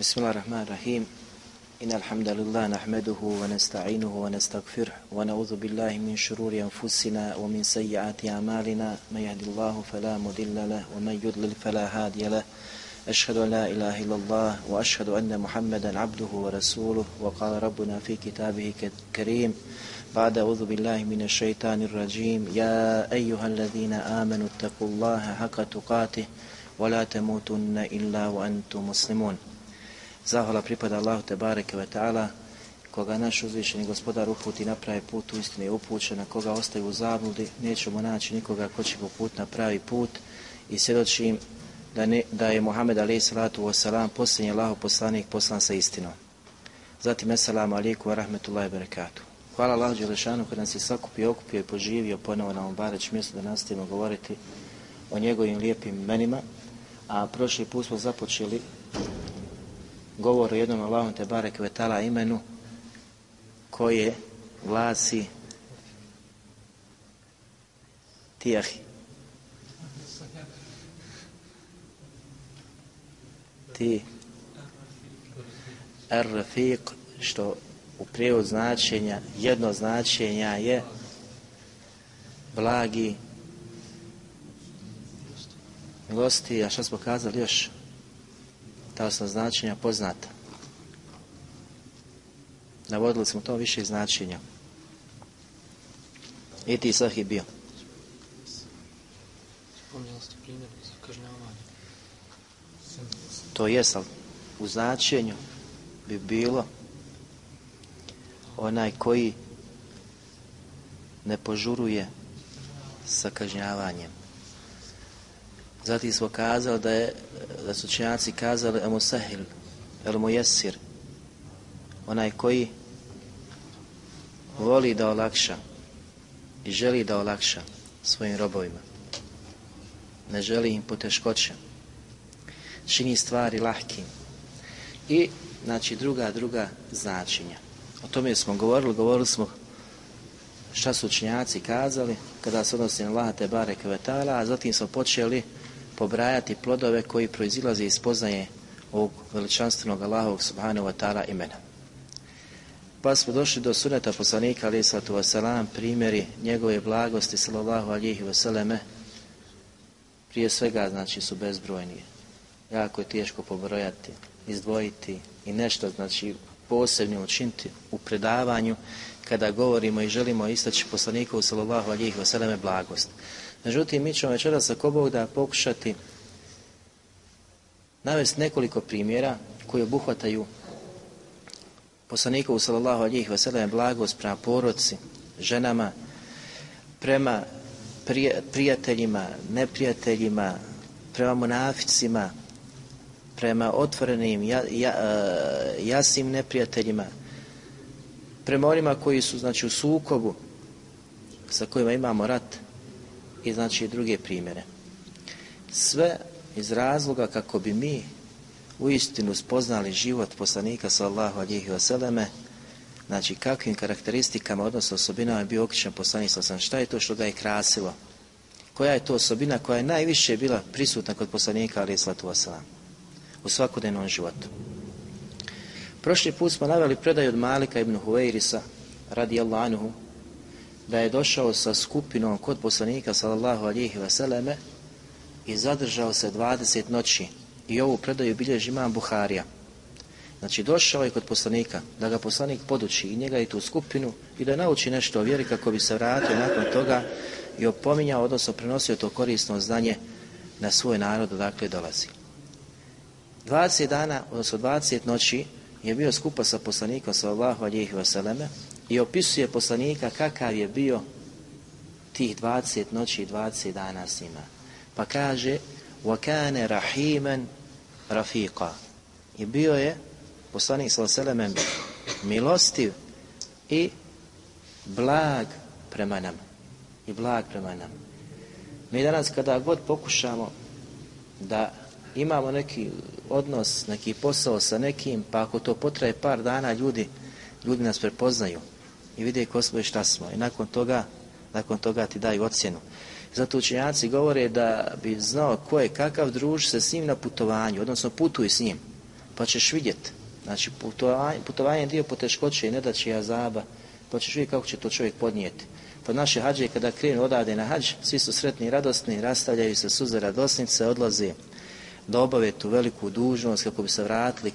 بسم الله الرحمن الرحيم. إن الحمد لله نحمده ونستعينه ونستغفره ونعوذ بالله من شرور أنفسنا ومن سيئات أعمالنا. من يهد الله فلا مضل له ومن يضلل فلا هادي له. أشهد أن لا إله إلا الله وأشهد أن محمدا عبده ورسوله. وقال ربنا في كتابه الكريم بعد أعوذ بالله من الشيطان الرجيم. يا أيها الذين آمنوا اتقوا الله حق تقاته ولا تموتن إلا وأنتم مسلمون. Zahvala pripada Allahu te bareke ve ta'ala, koga naš uzvišeni gospodar uputi na pravi put, u istini upućen, koga ostaje u zabludi, nećemo naći nikoga ko će put na pravi put i svjedočim da, ne, da je Muhammed alaih salatu wasalam posljednji Allahu poslanik poslan sa istinom. Zatim, assalamu alaikum wa rahmetullahi wa. Hvala Allahu Đelešanu koji nas je sakupio, okupio i poživio ponovo na ovom bareć mjestu da nastavimo govoriti o njegovim lijepim imenima. A prošli put smo započeli govor o jednom Allahom te barek vetala imenu koje glasi Tijahi. Ti Ar-Rafiq što u prijevod značenja, jedno značenja je blagi milosti, a što smo kazali još? Ta su značenja poznata. Navodili smo to više značenja. I ti sah je bio. Spominjali ste primjer za kažnjavanje. To jest, ali u značenju bi bilo onaj koji ne požuruje sa kažnjavanjem. Zatim smo kazali da, je, da su činjaci kazali emu sahil, el onaj koji voli da olakša i želi da olakša svojim robovima. Ne želi im poteškoće. Čini stvari lahkim. I, znači, druga, druga značenja. O tome smo govorili, govorili smo šta su učinjaci kazali kada se odnosi na Laha Tebare Kvetala, a zatim smo počeli pobrajati plodove koji proizilaze iz poznaje ovog veličanstvenog Allahovog subhanahu wa ta'ala imena. Pa smo došli do suneta poslanika alaih sallatu wasalam, primjeri njegove blagosti sallallahu alihi wasalame, prije svega znači su bezbrojnije. Jako je teško pobrojati, izdvojiti i nešto znači posebno učiniti u predavanju kada govorimo i želimo istaći poslaniku sallallahu alihi wasalame blagost. Međutim, mi ćemo večeras ako Bog da pokušati navesti nekoliko primjera koji obuhvataju poslanikovu sallallahu alihi wasallam blagost prema porodci, ženama, prema prijateljima, neprijateljima, prema monaficima, prema otvorenim, ja, ja, jasnim neprijateljima, prema onima koji su znači u sukobu sa kojima imamo rat, i znači druge primjere. Sve iz razloga kako bi mi uistinu spoznali život poslanika sallahu alihi vseleme, znači kakvim karakteristikama, odnosno osobinama je bio okričan poslanik sallam, šta je to što ga je krasilo, koja je to osobina koja je najviše bila prisutna kod poslanika alihi sallatu u svakodnevnom životu. Prošli put smo naveli predaj od Malika ibn Huveirisa radi anhu da je došao sa skupinom kod poslanika sallallahu alihi vseleme i zadržao se 20 noći i ovu predaju bilježi imam Buharija. Znači došao je kod poslanika da ga poslanik poduči i njega i tu skupinu i da nauči nešto o vjeri kako bi se vratio nakon toga i opominjao, odnosno prenosio to korisno znanje na svoj narod odakle dolazi. 20 dana, odnosno 20 noći je bio skupa sa poslanikom sallallahu alihi vseleme i opisuje poslanika kakav je bio tih 20 noći i 20 dana s njima. Pa kaže وَكَانَ رَحِيمًا رَفِيقًا I bio je poslanik s.a.v. milostiv i blag prema nam. I blag prema nam. Mi danas kada god pokušamo da imamo neki odnos, neki posao sa nekim, pa ako to potraje par dana, ljudi, ljudi nas prepoznaju i vide ko smo i šta smo. I nakon toga, nakon toga ti daju ocjenu. Zato učenjaci govore da bi znao ko je kakav druž se s njim na putovanju, odnosno putuj s njim. pa ćeš vidjeti. Znači, putovanje, putovanje je dio poteškoće i ne da će azaba, pa ćeš vidjeti kako će to čovjek podnijeti. Pa naše hađe kada krenu odade na hađ, svi su sretni i radosni, rastavljaju se suze radosnice, odlaze da obave tu veliku dužnost kako bi se vratili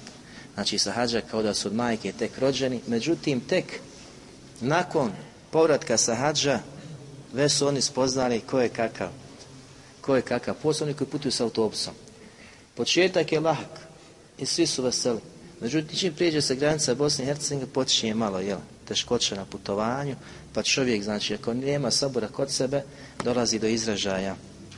znači sa hađa kao da su od majke tek rođeni. Međutim, tek nakon povratka sa hađa već su oni spoznali ko je kakav. Ko je kakav. Posebno koji putuju sa autobusom. Početak je lahak i svi su veseli. Međutim, čim prijeđe se granica Bosne i Hercegovine, počinje malo jel, teškoća na putovanju, pa čovjek, znači, ako nema sabora kod sebe, dolazi do izražaja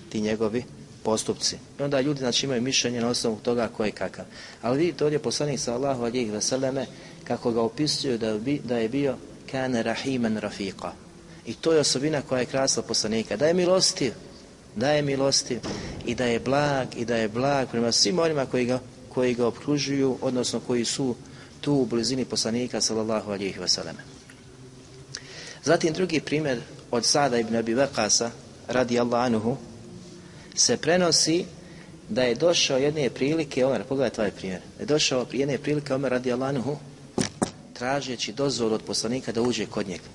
ti njegovi postupci. I onda ljudi, znači, imaju mišljenje na osnovu toga ko je kakav. Ali vidite ovdje poslanik sa Allahu alijih veseleme, kako ga opisuju da, je bio kane rahiman rafiqa. I to je osobina koja je krasla poslanika. Da je milostiv, da je milostiv i da je blag i da je blag prema svim onima koji ga, koji ga okružuju, odnosno koji su tu u blizini poslanika sallallahu alihi wasallam. Zatim drugi primjer od Sada ibn Abi Vakasa radi Allahanuhu se prenosi da je došao jedne prilike, Omer, pogledajte ovaj primjer, je došao jedne prilike Omer radi Allahanuhu tražeći dozvolu od poslanika da uđe kod njega.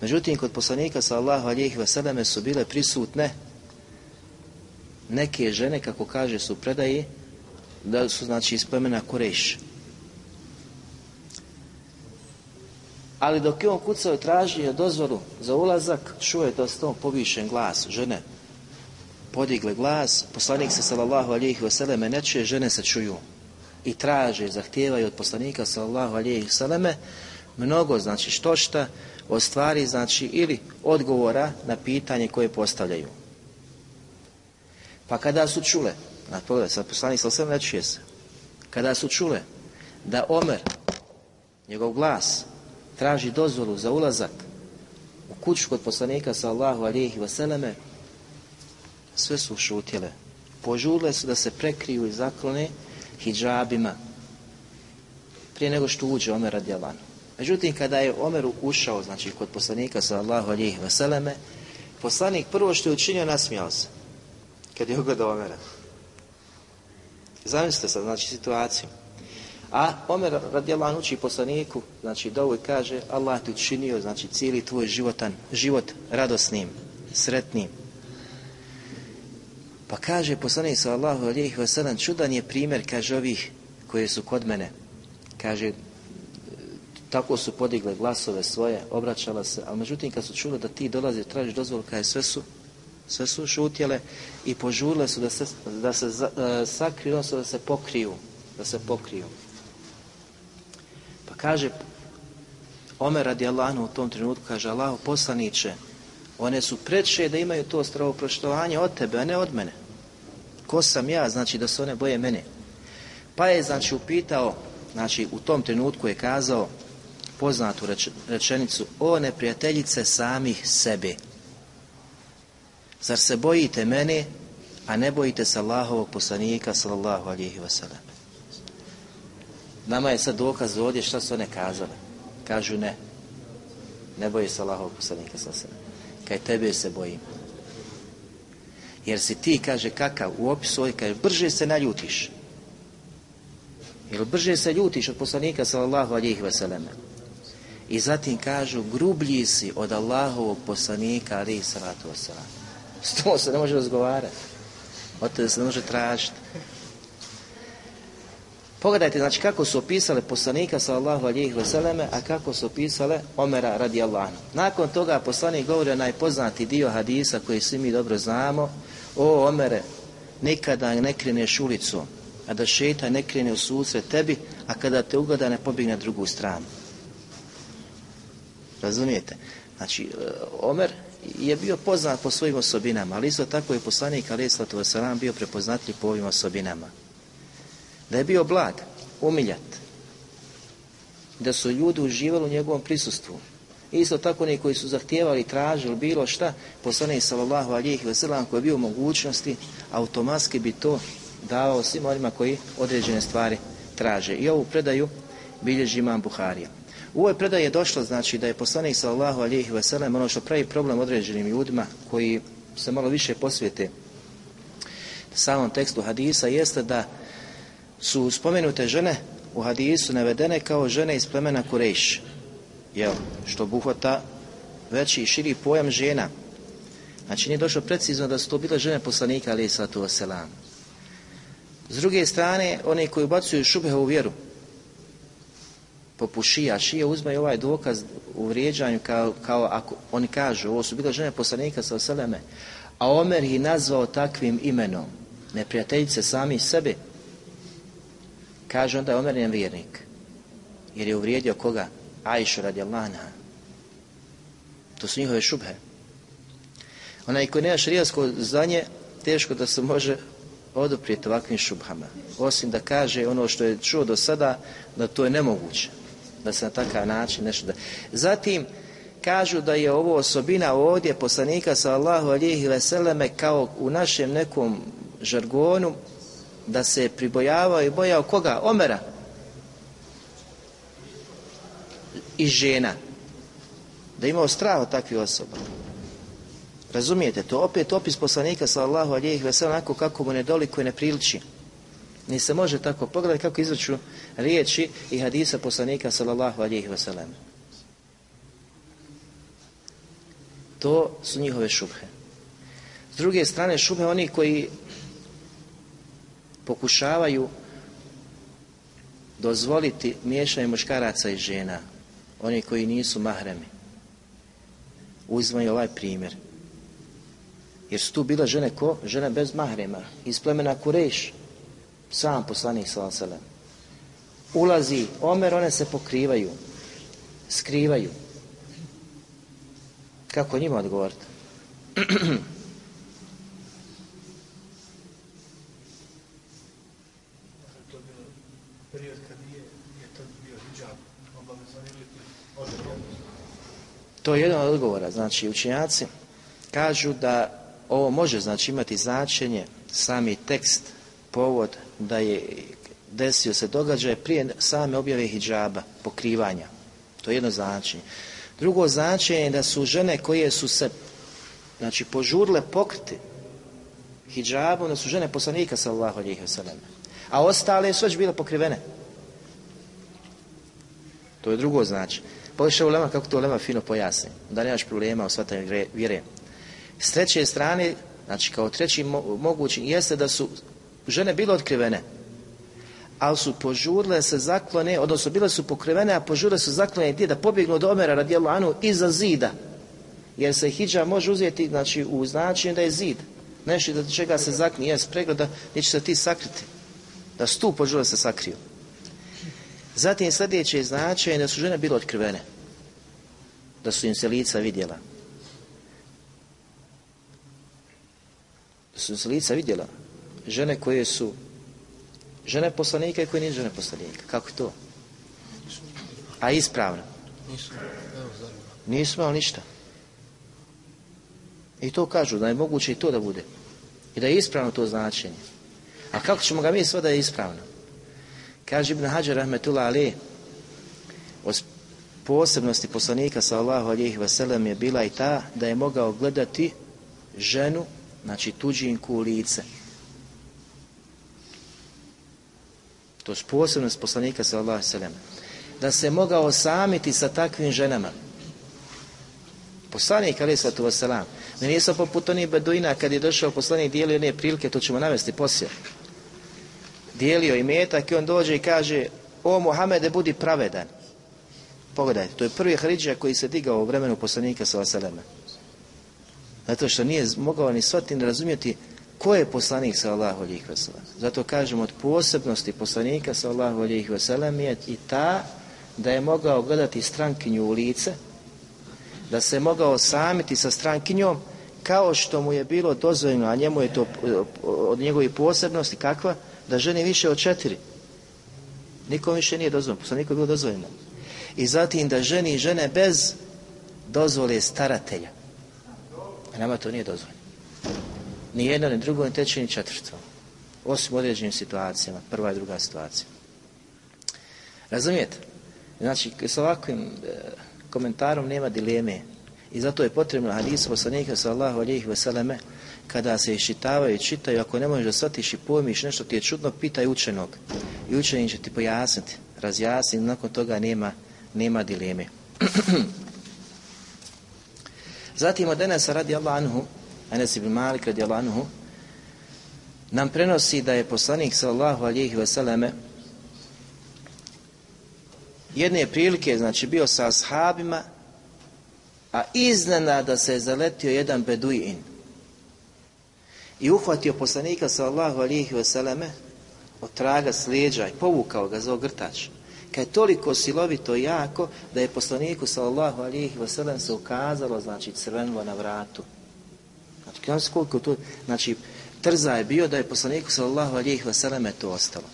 Međutim, kod poslanika sallallahu alihi wasallam su bile prisutne neke žene, kako kaže su predaji, da su znači iz plemena Kureš. Ali dok je on kucao i tražio dozvolu za ulazak, čuje da s povišen glas žene. Podigle glas, poslanik se sallallahu alihi wasallam ne čuje, žene se čuju. I traže, zahtijevaju od poslanika sallallahu alihi wasallam mnogo, znači što šta, o stvari, znači ili odgovora na pitanje koje postavljaju. Pa kada su čule, na pogled, sad poslanik sallallahu ne se, kada su čule da Omer, njegov glas, traži dozvolu za ulazak u kuću kod poslanika sallahu alihi vseleme, sve su šutjele. Požurle su da se prekriju i zaklone hijabima prije nego što uđe Omer radijalanu. Međutim, kada je Omer ušao, znači kod poslanika sallahu alihi vseleme, poslanik prvo što je učinio, nasmijao se. Kad je ugledao Omera. Zamislite sad, znači, situaciju. A Omer radijalan uči poslaniku, znači dovu i kaže Allah ti učinio, znači cijeli tvoj životan, život radosnim, sretnim. Pa kaže poslanik sallahu alijih vasadan, čudan je primjer, kaže ovih koji su kod mene. Kaže, tako su podigle glasove svoje, obraćala se, ali međutim kad su čuli da ti dolazi, tražiš dozvolu, kaže sve su sve su šutjele i požurile su da se, da se uh, sakriju, odnosno da se pokriju, da se pokriju. Pa kaže Omer radi Allahu u tom trenutku, kaže Allahu poslaniće, one su preče da imaju to stravoproštovanje od tebe, a ne od mene. Ko sam ja, znači da se one boje mene. Pa je, znači, upitao, znači, u tom trenutku je kazao poznatu reč, rečenicu, o neprijateljice samih sebe. Zar se bojite mene, a ne bojite se Allahovog poslanika, sallallahu alihi wasallam. Nama je sad dokaz ovdje šta su one kazale. Kažu ne. Ne boji se Allahovog poslanika sa sve. Kaj tebe se bojim. Jer si ti, kaže, kakav u opisu ovdje, kaže, brže se naljutiš. Jer brže se ljutiš od poslanika sallallahu alihi wasallam. I zatim kažu, grublji si od Allahovog poslanika alihi salatu wasallam. S to se ne može razgovarati. Od tebe se ne može tražiti. Pogledajte, znači, kako su opisale poslanika sallallahu alihi vseleme, a kako su opisale Omera radi. Nakon toga poslanik govori o najpoznati dio hadisa koji svi mi dobro znamo. O, Omere, nikada ne kreneš ulicu, a da šeta ne krene u susret tebi, a kada te ugleda ne pobjegne na drugu stranu. Razumijete? Znači, Omer je bio poznat po svojim osobinama, ali isto tako je poslanik alaih sallatu wasalam bio prepoznatljiv po ovim osobinama da je bio blag, umiljat, da su ljudi uživali u njegovom prisustvu. Isto tako oni koji su zahtijevali, tražili bilo šta, poslanik sallallahu alijih veselam koji je bio u mogućnosti, automatski bi to davao svim onima koji određene stvari traže. I ovu predaju bilježi imam Buharija. U ovoj predaji je došlo znači da je poslanik sallallahu alijih veselam ono što pravi problem određenim ljudima koji se malo više posvijete samom tekstu hadisa jeste da su spomenute žene u hadisu navedene kao žene iz plemena Kurejš. Jel, što obuhvata veći i širi pojam žena. Znači nije došlo precizno da su to bile žene poslanika ali sallatu wasalam. S druge strane, oni koji ubacuju šubeha u vjeru, poput šija, šija uzme ovaj dokaz u vrijeđanju kao, kao ako oni kažu, ovo su bile žene poslanika sa oseleme, a Omer ih nazvao takvim imenom, neprijateljice sami sebe, kaže onda je Omer vjernik, jer je uvrijedio koga? Ajšu radi Allahna. To su njihove šubhe. Onaj koji nema šarijasko znanje, teško da se može oduprijeti ovakvim šubhama. Osim da kaže ono što je čuo do sada, da to je nemoguće. Da se na takav način nešto da... Zatim, kažu da je ovo osobina ovdje poslanika sallahu alihi veseleme kao u našem nekom žargonu da se pribojavao i bojao koga? Omera i žena. Da je imao strah od takvih osoba. Razumijete to opet opis poslanika sallahu alijih vesel onako kako mu ne i ne priliči. Ni se može tako pogledati kako izraču riječi i hadisa poslanika sallallahu alijih veselem to su njihove šubhe. S druge strane šubhe oni koji pokušavaju dozvoliti miješanje muškaraca i žena oni koji nisu mahremi. Uzmaju ovaj primjer. Jer su tu bile žene ko? žene bez mahrema. Iz plemena Kureš. Sam poslanik sallam ulazi Omer one se pokrivaju skrivaju. Kako njima odgovoriti To je jedan od odgovora. Znači, učenjaci kažu da ovo može znači imati značenje sami tekst, povod da je desio se događaj prije same objave hijjaba, pokrivanja. To je jedno značenje. Drugo značenje je da su žene koje su se znači požurile pokriti hijjabom, da su žene poslanika sallallahu alejhi ve A ostale su već bile pokrivene. To je drugo značenje. Pogledaj ulema kako to ulema fino pojasni. Da nemaš problema u shvatanju vjere. S treće strane, znači kao treći mo mogući, jeste da su žene bile otkrivene, ali su požurile se zaklone, odnosno bile su pokrivene, a požurile su zaklone gdje da pobjegnu od Omera radijelu Anu iza zida. Jer se hijđa može uzeti znači, u značenju da je zid. Nešto da čega se zakni, jes pregleda gdje će se ti sakriti. Da stu požurile se sakriju. Zatim sljedeće značenje da su žene bile otkrivene. Da su im se lica vidjela. Da su im se lica vidjela. Žene koje su žene poslanika i koje nisu žene poslanika. Kako to? A ispravno? Nisu. Imali ništa. I to kažu da je moguće i to da bude. I da je ispravno to značenje. A kako ćemo ga mi sve da je ispravno? Kaže Ibn Hađar Rahmetullah Ali, od posebnosti poslanika sallahu alijih veselem je bila i ta da je mogao gledati ženu, znači tuđinku u lice. To je posebnost poslanika sallahu veselem. Da se mogao samiti sa takvim ženama. Poslanik alaih sallatu veselam. Mi nisam poput onih beduina kad je došao poslanik dijelio jedne prilike, to ćemo navesti poslije dijelio i metak i on dođe i kaže o Muhammede budi pravedan. Pogledajte, to je prvi Haridža koji se digao u vremenu poslanika sa Vaseleme. Zato što nije mogao ni shvatiti razumjeti ko je poslanik sa Allahu alijih Zato kažemo od posebnosti poslanika sa Allahu alijih je i ta da je mogao gledati strankinju u lice, da se mogao samiti sa strankinjom kao što mu je bilo dozvoljeno, a njemu je to od njegovih posebnosti kakva? Da ženi više od četiri. Nikom više nije dozvoljeno, poslaniku je bilo dozvoljeno. I zatim da ženi žene bez dozvole staratelja. A nama to nije dozvoljeno. Ni jedno, ni drugo, ni treće, ni četvrto. Osim u određenim situacijama, prva i druga situacija. Razumijete? Znači, s ovakvim e, komentarom nema dileme. I zato je potrebno hadis poslanika sallahu alihi vseleme kada se iščitavaju i čitaju, ako ne možeš da shvatiš i pojmiš nešto ti je čudno, pitaj učenog. I učenik će ti pojasniti, razjasniti, nakon toga nema, nema dileme. Zatim od Enesa radi anhu, Enes ibn Malik radi anhu, nam prenosi da je poslanik sallahu alihi vseleme jedne prilike, znači bio sa ashabima, a iznenada se je zaletio jedan beduin i uhvatio poslanika sallahu alihi vseleme od traga slijeđa i povukao ga za ogrtač. Kad je toliko silovito jako da je poslaniku sallahu alihi vselem se ukazalo, znači crvenilo na vratu. Znači, koliko to, znači, trza je bio da je poslaniku sallahu alihi vseleme to ostalo.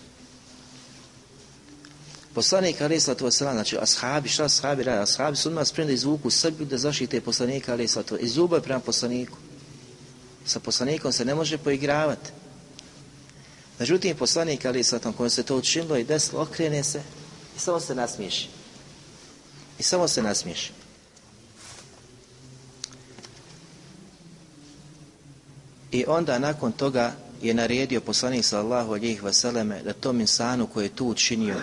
Poslanik alaih sallatu wasalam, znači ashabi, šta ashabi radi? Ashabi su odmah spremni da izvuku srbiju da zaštite poslanika alaih sallatu i zube prema poslaniku. Sa poslanikom se ne može poigravati. Međutim, poslanik alaih sallatu, kojem se to učinilo i desilo, okrene se i samo se nasmiješi. I samo se nasmiješi. I onda nakon toga je naredio poslanik sallallahu alihi vseleme da tom insanu koji je tu učinio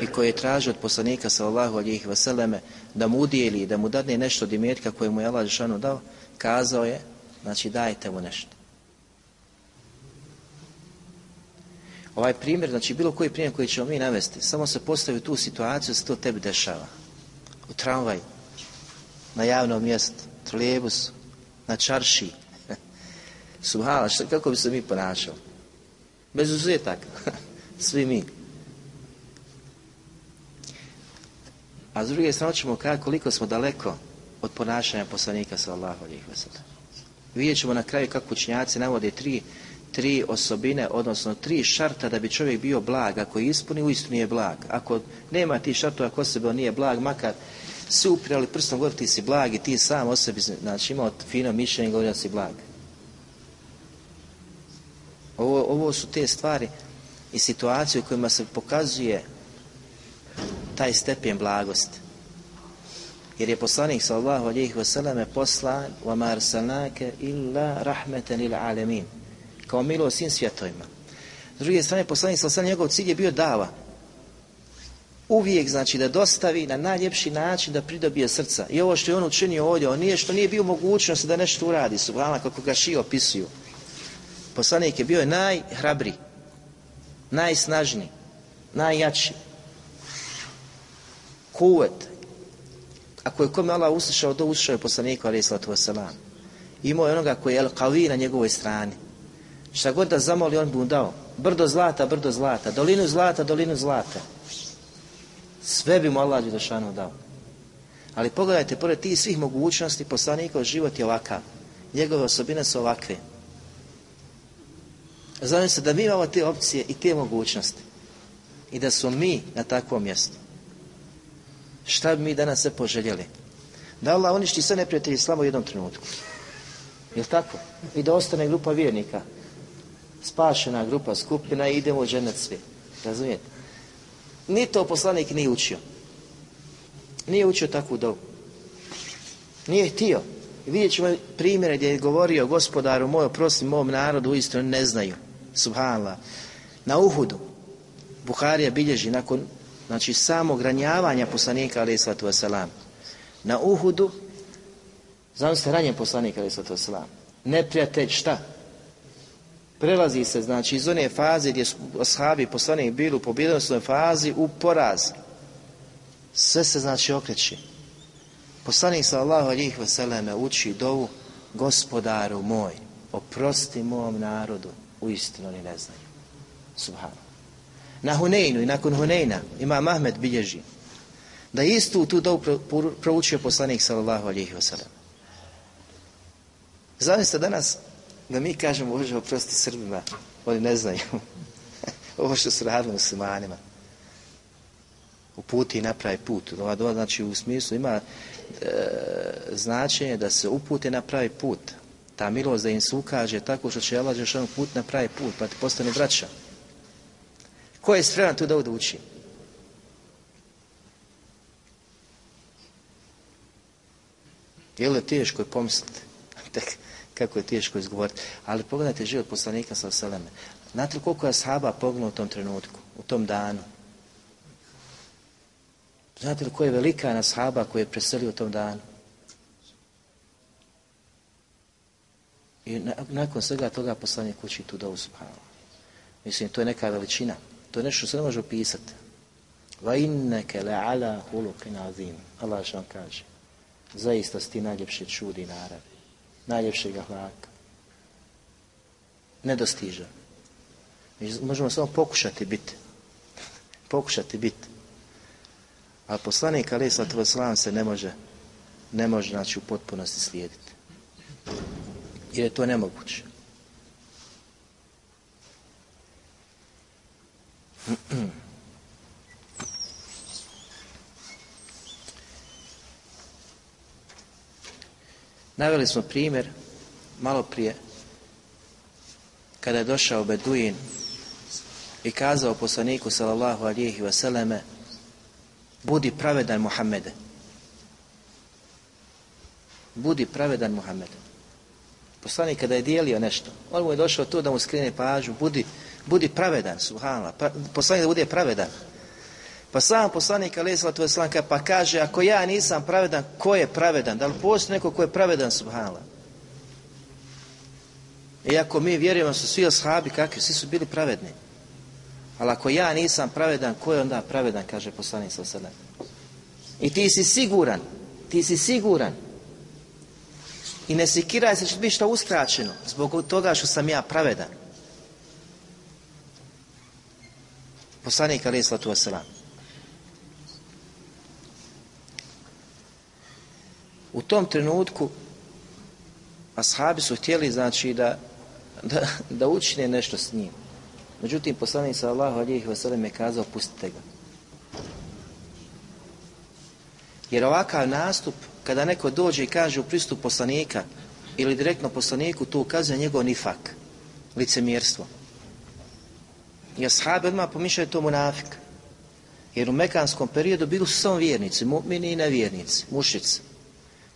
i koji je tražio od poslanika sallallahu alihi vseleme da mu udijeli, da mu dadne nešto od imetka koje mu je Allah dao, kazao je, znači dajte mu nešto. Ovaj primjer, znači bilo koji primjer koji ćemo mi navesti, samo se postavi u tu situaciju da se to tebi dešava. U tramvaj, na javnom mjestu, trolejbus, na čarši, Subhala, šta, kako bi se mi ponašali? Bez uzetaka. Svi mi. A s druge strane ćemo kada koliko smo daleko od ponašanja poslanika sallallahu alejhi ve sellem. Vidjet ćemo na kraju kako učinjaci navode tri, tri osobine, odnosno tri šarta da bi čovjek bio blag. Ako ispuni, uistinu je blag. Ako nema ti šartova ako sebe nije blag, makar se upirali prstom govori ti si blag i ti sam o sebi, znači imao fino mišljenje govori si blag. Ovo, ovo su te stvari i situacije u kojima se pokazuje taj stepen blagosti. Jer je poslanik sallallahu alejhi ve selleme poslan wa ma arsalnake illa rahmatan lil alamin. Kao milost svim svjetovima. S druge strane poslanik sallallahu njegov cilj je bio dava. Uvijek znači da dostavi na najljepši način da pridobije srca. I ovo što je on učinio ovdje, on nije što nije bio mogućnost da nešto uradi, subhana kako ga ši opisuju poslanik je bio najhrabri, najsnažniji, najjači. Kuvet. Ako je kome Allah uslišao, do uslišao je poslaniku, ali islatu wasalam. Imao je onoga koji je al na njegovoj strani. Šta god da zamoli, on bi mu dao. Brdo zlata, brdo zlata. Dolinu zlata, dolinu zlata. Sve bi mu Allah Đelešanu dao. Ali pogledajte, pored tih svih mogućnosti, poslanikov život je ovakav. Njegove osobine su ovakve. Zamislite da mi imamo te opcije i te mogućnosti i da smo mi na takvom mjestu. Šta bi mi danas sve poželjeli? Da Allah uništi sve neprijatelji slamo u jednom trenutku. Je tako? I da ostane grupa vjernika. Spašena grupa, skupina i idemo u svi. Razumijete? Ni to poslanik nije učio. Nije učio takvu dobu. Nije htio. I vidjet ćemo primjere gdje je govorio gospodaru moj, oprosti mom narodu, uistinu ne znaju. Subhanallah. Na Uhudu, Buharija bilježi nakon znači samog ranjavanja poslanika alaih sallatu wasalam. Na Uhudu, znam se ranjen poslanika alaih sallatu wasalam. Neprijatelj šta? Prelazi se znači iz one faze gdje su ashabi poslanik bili u pobjedonosnoj fazi u poraz. Sve se znači okreće. Poslanik sallallahu alihi vseleme uči dovu gospodaru moj, oprosti mom narodu, uistinu ne znaju. Subhano. Na Huneynu i nakon Huneyna ima Mahmed bilježi da je istu tu dovu proučio poslanik sallallahu alihi vseleme. Zamislite danas da mi kažemo Bože oprosti Srbima, oni ne znaju. Ovo što su radili muslimanima. U puti i napravi put. Ova dova znači u smislu ima e, značenje da se upute na pravi put. Ta milost da im se ukaže tako što će Allah put na pravi put, pa ti postane braća. Ko je spreman tu da uči? Je li teško je pomisliti? Kako je teško izgovoriti. Ali pogledajte život poslanika sa Seleme. Znate li koliko je sahaba pognuo u tom trenutku, u tom danu? Znate li ko je velika na sahaba koji je preselio u tom danu? I nakon svega toga poslanje kući tu dovu subhanahu. Mislim, to je neka veličina. To je nešto što se ne može opisati. Va inneke le ala hulukin azim. Allah što vam kaže. Zaista si ti najljepše čudi naravi. Najljepšeg ahlaka. Nedostižan. Mi možemo samo pokušati biti. pokušati biti. A poslanik Ali Slatov se ne može ne može znači u potpunosti slijediti. Jer je to nemoguće. Naveli smo primjer malo prije kada je došao Beduin i kazao poslaniku sallallahu alihi vseleme budi pravedan Muhammede. Budi pravedan Muhammede. Poslanik kada je dijelio nešto on mu je došao tu da mu skrine pažu budi, budi pravedan subhanallah pa, poslanik da bude pravedan pa sam poslanik alaih sallatu pa kaže ako ja nisam pravedan ko je pravedan da li postoji neko ko je pravedan subhanallah iako mi vjerujemo su svi ashabi kakvi, svi su bili pravedni. Ali ako ja nisam pravedan, ko je onda pravedan, kaže poslanik sa. I ti si siguran, ti si siguran. I ne sikiraj se će biti što uskraćeno, zbog toga što sam ja pravedan. Poslanik alaih sallatu wasalam. U tom trenutku ashabi su htjeli znači da da, da učine nešto s njim. Međutim, poslanik sallahu alijih wasallam je kazao, pustite ga. Jer ovakav nastup, kada neko dođe i kaže u pristup poslanika ili direktno poslaniku, to ukazuje njegov nifak, licemjerstvo. I ashabi odmah pomišljaju to munafik. Jer u mekanskom periodu bili su samo vjernici, mu'mini i nevjernici, mušici.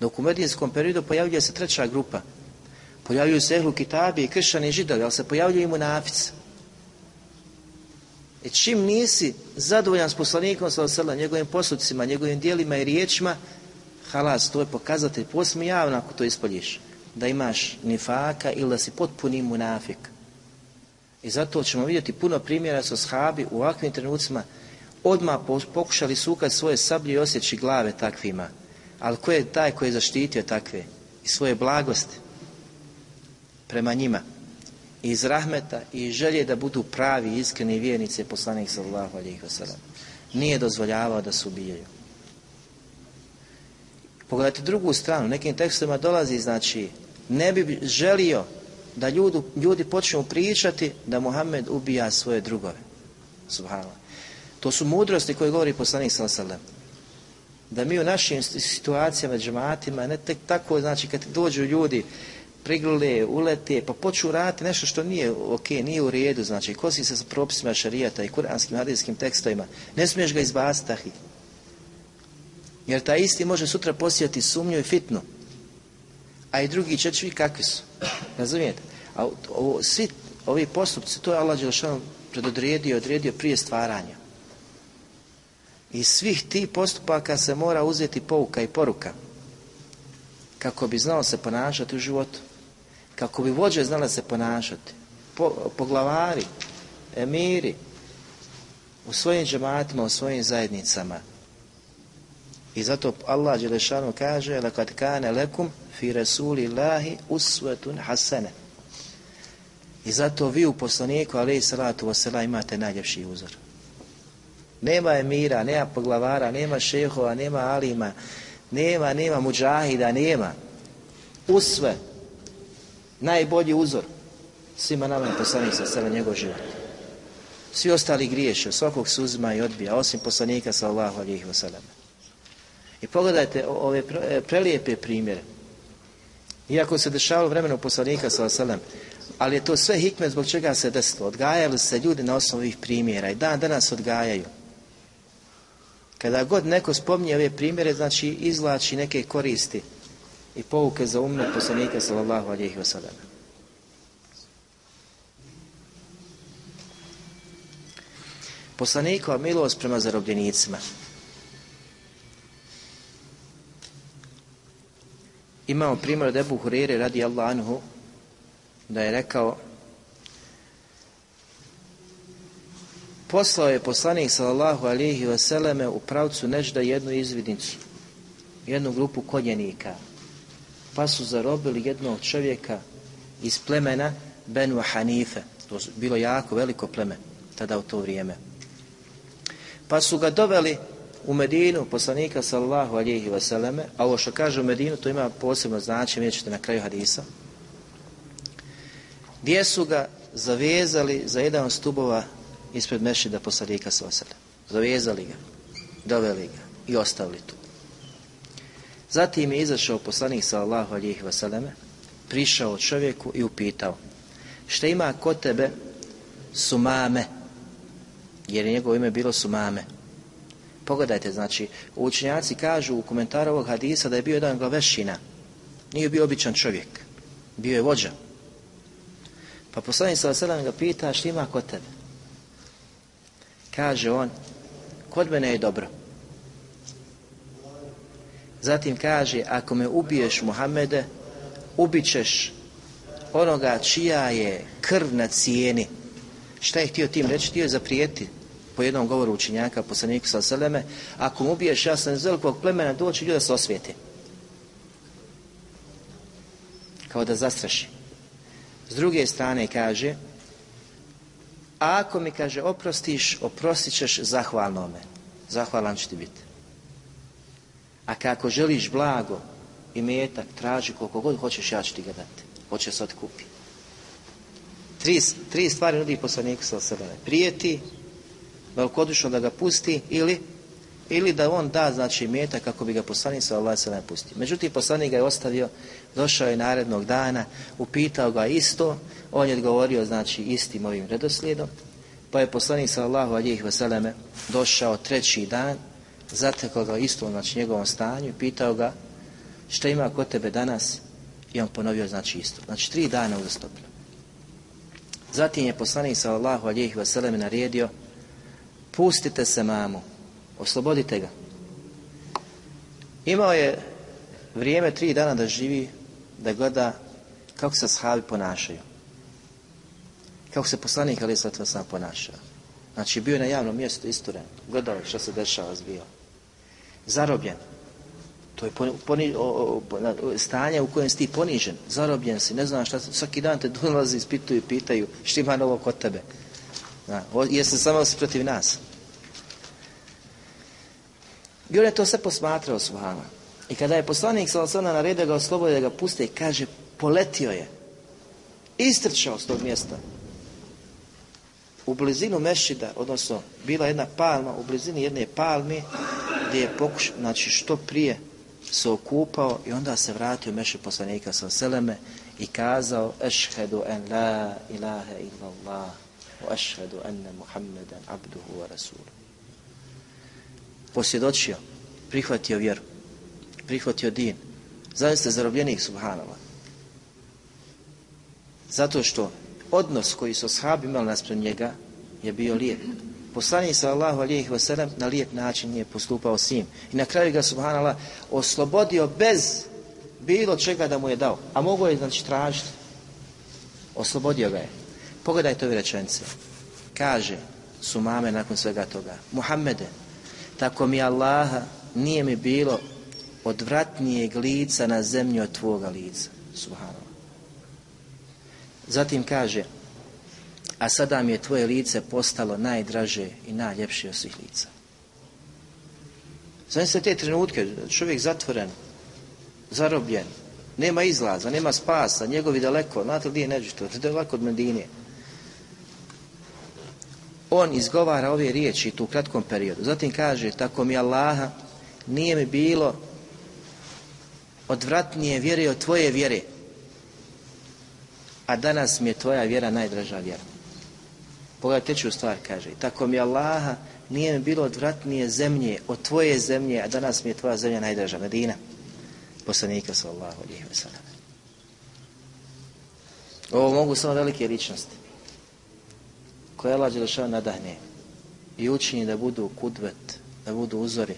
Dok u medijinskom periodu pojavljuje se treća grupa, Pojavljuju se ehlu kitabi i kršćani i židovi, ali se pojavljuju i munafici. I čim nisi zadovoljan s poslanikom sa njegovim postupcima, njegovim dijelima i riječima, halas, to je pokazatelj posmi javno ako to ispoljiš. Da imaš nifaka ili da si potpuni munafik. I zato ćemo vidjeti puno primjera sa shabi u ovakvim trenucima odmah pokušali sukati svoje sablje i osjeći glave takvima. Ali ko je taj koji je zaštitio takve? I svoje blagosti prema njima iz rahmeta i želje da budu pravi, iskreni vjernici poslanik sallallahu alejhi ve Nije dozvoljavao da se ubijaju. Pogledajte drugu stranu, nekim tekstovima dolazi, znači, ne bi želio da ljudi, ljudi počnu pričati da Muhammed ubija svoje drugove. Subhanallah. To su mudrosti koje govori poslanik sallallahu Da mi u našim situacijama, džematima, ne tek tako, znači, kad dođu ljudi prigrle, ulete, pa počnu raditi nešto što nije ok, nije u redu, znači kosi se sa propisima šarijata i kuranskim hadijskim tekstovima, ne smiješ ga izbastati. Jer taj isti može sutra posijati sumnju i fitnu. A i drugi će kakvi su. Razumijete? A ovo, svi ovi postupci, to je Allah Đelšan predodredio, odredio prije stvaranja. I svih tih postupaka se mora uzeti pouka i poruka kako bi znao se ponašati u životu kako bi vođe znale se ponašati, po, poglavari, emiri, u svojim džematima, u svojim zajednicama. I zato Allah Đelešanu kaže لَكَدْ كَانَ لَكُمْ فِي رَسُولِ اللَّهِ أُسْوَةٌ حَسَنَ I zato vi u poslaniku, alaih salatu wasala, imate najljepši uzor. Nema emira, nema poglavara, nema šehova, nema alima, nema, nema muđahida, nema. Usve, najbolji uzor svima nama je poslanik sa sebe njegov život. Svi ostali griješe, svakog se uzima i odbija, osim poslanika sallahu alihi wasallam. I pogledajte ove e, prelijepe primjere. Iako se dešavalo vremenu poslanika sallallahu ali je to sve hikme zbog čega se desilo. Odgajali se ljudi na osnovu ovih primjera i dan danas odgajaju. Kada god neko spominje ove primjere, znači izvlači neke koristi i pouke za umnog poslanika sallallahu alihi wasallam. Poslanikova milost prema zarobljenicima. Imamo primjer od Ebu Hurire radi Allah anhu da je rekao poslao je poslanik sallallahu alihi wasallam u pravcu nežda jednu izvidnicu jednu grupu konjenika pa su zarobili jednog čovjeka iz plemena Benu Hanife. To je bilo jako veliko pleme tada u to vrijeme. Pa su ga doveli u Medinu poslanika sallallahu alihi wasallam a ovo što kaže u Medinu to ima posebno značenje vidjet ćete na kraju hadisa gdje su ga zavezali za jedan od stubova ispred mešida poslanika sallallahu zavezali ga doveli ga i ostavili tu. Zatim je izašao poslanik sallallahu alihi wasallam, prišao čovjeku i upitao šta ima kod tebe sumame, jer je njegovo ime bilo sumame. Pogledajte, znači, učenjaci kažu u komentaru ovog hadisa da je bio jedan glavešina, nije bio običan čovjek, bio je vođa. Pa poslanik sallallahu alihi ga pita šta ima kod tebe. Kaže on, kod mene je dobro. Zatim kaže, ako me ubiješ Muhammede, ubićeš onoga čija je krv na cijeni. Šta je htio tim reći? Htio je zaprijeti po jednom govoru učenjaka, poslaniku sa Seleme, ako mu ubiješ, ja sam iz velikog plemena, doći ljudi da se osvijeti. Kao da zastraši. S druge strane kaže, ako mi kaže oprostiš, oprostit ćeš zahvalnome. Zahvalan će ti biti. A kako želiš blago i metak, traži koliko god hoćeš, ja ću ti ga dati. Hoće se otkupi. Tri, tri stvari nudi poslaniku sa sebe. Prijeti, velikodušno da ga pusti ili ili da on da znači metak kako bi ga poslanik sa Allah se ne pusti. Međutim, poslanik ga je ostavio, došao je narednog dana, upitao ga isto, on je odgovorio znači istim ovim redoslijedom, pa je poslanik Allahu alijih veseleme došao treći dan zatekao ga isto znači njegovom stanju i pitao ga šta ima kod tebe danas i on ponovio znači isto. Znači tri dana uzastopno. Zatim je poslanik sallallahu alijih vseleme naredio pustite se mamu, oslobodite ga. Imao je vrijeme tri dana da živi, da gleda kako se sahabi ponašaju. Kako se poslanik ali sad sam ponašao. Znači bio je na javnom mjestu isturen, gledao što se dešava, zbio zarobljen. To je poni, o, o, stanje u kojem si ti ponižen, zarobljen si, ne znam šta, svaki dan te dolazi, ispituju pitaju što ima novo kod tebe. Jesi samo protiv nas. I on je to sve posmatrao Subhana. I kada je poslanik Salasana naredio ga oslobode da ga puste, kaže, poletio je. Istrčao s tog mjesta. U blizinu mešida, odnosno bila jedna palma, u blizini jedne palme, gdje je pokušao, znači što prije se okupao i onda se vratio meše poslanika sa Seleme i kazao ešhedu en la ilaha illallah wa ešhedu enne Muhammeden abduhu wa rasulu. Posvjedočio, prihvatio vjeru, prihvatio din. Zaista zarobljenih subhanala. Zato što odnos koji su sahabi imali naspred njega je bio lijep. Poslanik sallallahu ve sellem na lijep način je postupao s njim. I na kraju ga subhanallah oslobodio bez bilo čega da mu je dao. A mogo je znači tražiti. Oslobodio ga je. Pogledajte ove rečenice kaže su mame nakon svega toga Muhammede tako mi Allaha nije mi bilo odvratnijeg lica na zemlji od tvoga lica subhanallah zatim kaže a sada mi je tvoje lice postalo najdraže i najljepše od svih lica. Znam se te trenutke, čovjek zatvoren, zarobljen, nema izlaza, nema spasa, njegovi daleko, znate li gdje je daleko od Medine. On izgovara ove riječi tu u kratkom periodu. Zatim kaže, tako mi Allaha nije mi bilo odvratnije vjere od tvoje vjere, a danas mi je tvoja vjera najdraža vjera. Pogledajte ću stvar, kaže. Tako mi Allaha nije mi bilo odvratnije zemlje od tvoje zemlje, a danas mi je tvoja zemlja najdraža, Medina. poslanika sallallahu alihi. Ovo mogu samo velike ličnosti koje Allah Đelešava nadahne i učini da budu kudvet, da budu uzori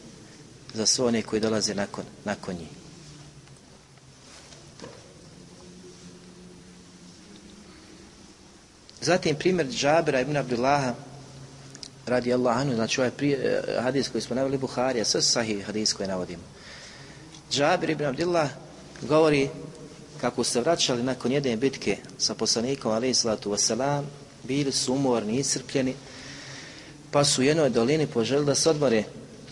za sve one koji dolaze nakon, nakon njih. Zatim primjer Džabira ibn Abdullaha radi Allah znači ovaj prije, eh, hadis koji smo naveli Buharija, sve sahih hadis koje navodimo. Džabir ibn Abdullah govori kako se vraćali nakon jedne bitke sa poslanikom alaih salatu wasalam, bili su umorni, iscrpljeni, pa su u jednoj dolini poželi da se odmore,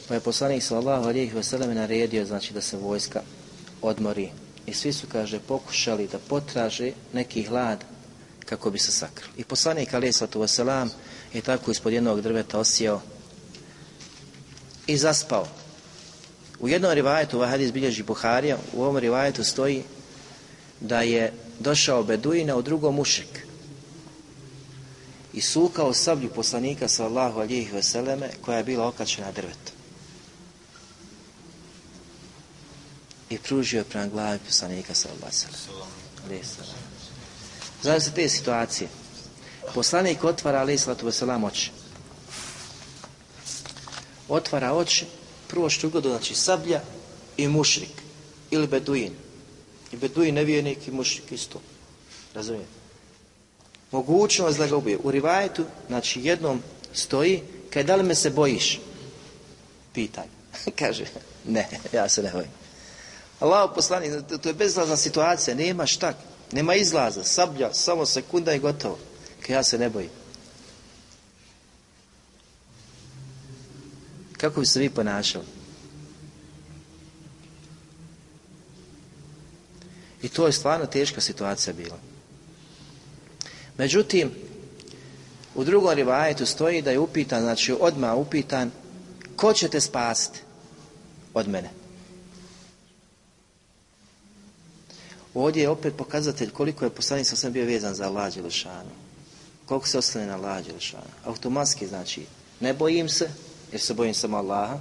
pa je poslanik sallallahu alihi wasalam naredio, znači da se vojska odmori. I svi su, kaže, pokušali da potraže neki hlad kako bi se sakrili. I poslanik alaih salatu wasalam je tako ispod jednog drveta osijao i zaspao. U jednom rivajetu, ovaj hadis bilježi Buharija, u ovom rivajetu stoji da je došao Beduina, u drugom mušik i sukao sablju poslanika sallahu alijih veseleme koja je bila okačena drvetom. I pružio prema glavi poslanika sallahu alijih Znači se te situacije. Poslanik otvara alijih sallatu veselam oči. Otvara oči, prvo što ugodu, znači sablja i mušrik. Ili beduin. I beduin nevjernik i mušrik isto. Razumijete? Mogućnost da ga ubije. U rivajetu, znači jednom stoji, kaj da li me se bojiš? Pitaj. Kaže, ne, ja se ne bojim. Allah poslani, to je bezlazna situacija, nema šta, nema izlaza, sablja, samo sekunda i gotovo. Kaj ja se ne bojim. Kako bi se vi ponašali? I to je stvarno teška situacija bila. Međutim, u drugom rivajetu stoji da je upitan, znači odmah upitan, ko će te spasiti od mene? Ovdje je opet pokazatelj koliko je poslanik sam sam bio vezan za Allah Đelešanu. Koliko se ostane na Allah Đelešanu. Automatski znači, ne bojim se, jer se bojim samo Allaha.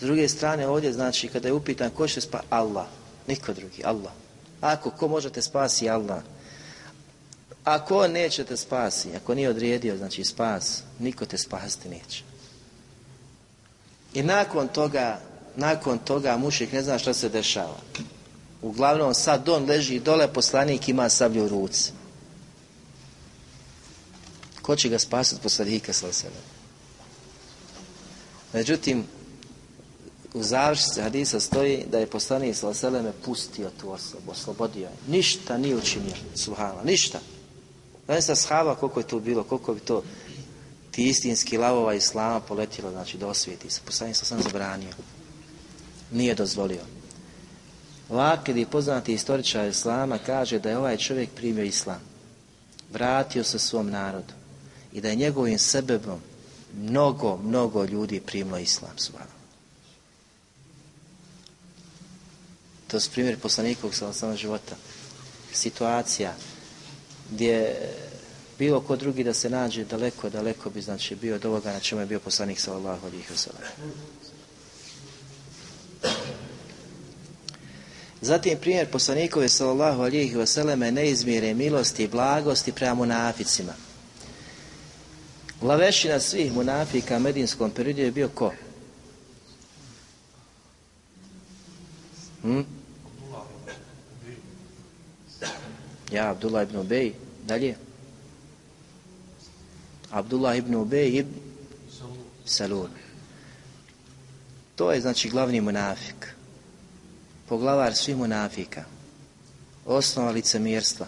S druge strane ovdje znači, kada je upitan ko će spasiti, Allah. Niko drugi, Allah. Ako ko možete spasi Allah. Ako neće te spasi, ako nije odredio, znači spas, niko te spasti neće. I nakon toga, nakon toga mušik ne zna šta se dešava. Uglavnom sad on leži dole, poslanik ima sablju u ruci. Ko će ga spasiti poslanika sa? Međutim, u završnici hadisa stoji da je poslanik sa pustio tu osobu, oslobodio je. Ništa nije učinio, subhala, ništa. Znaš sa shaba koliko je to bilo, koliko bi to ti istinski lavova islama poletilo, znači da osvijeti se. Poslanik sa sam zabranio. Nije dozvolio. Vakid i poznati istoričar islama kaže da je ovaj čovjek primio islam. Vratio se svom narodu. I da je njegovim sebebom mnogo, mnogo ljudi primilo islam svojom. To su primjer poslanikovog sa života. Situacija, gdje bilo ko drugi da se nađe daleko, daleko bi znači bio od ovoga na čemu je bio poslanik sallallahu alihi. Zatim primjer poslanikove sallallahu alihi wasallam neizmjere milosti i blagosti prema munaficima. Glavešina svih munafika u medinskom periodu je bio ko? Hm? Ja, Abdullah ibn Ubej, dalje. Abdullah ibn Ubej ibn Salun. To je znači glavni munafik. Poglavar svih munafika. Osnova licemjerstva.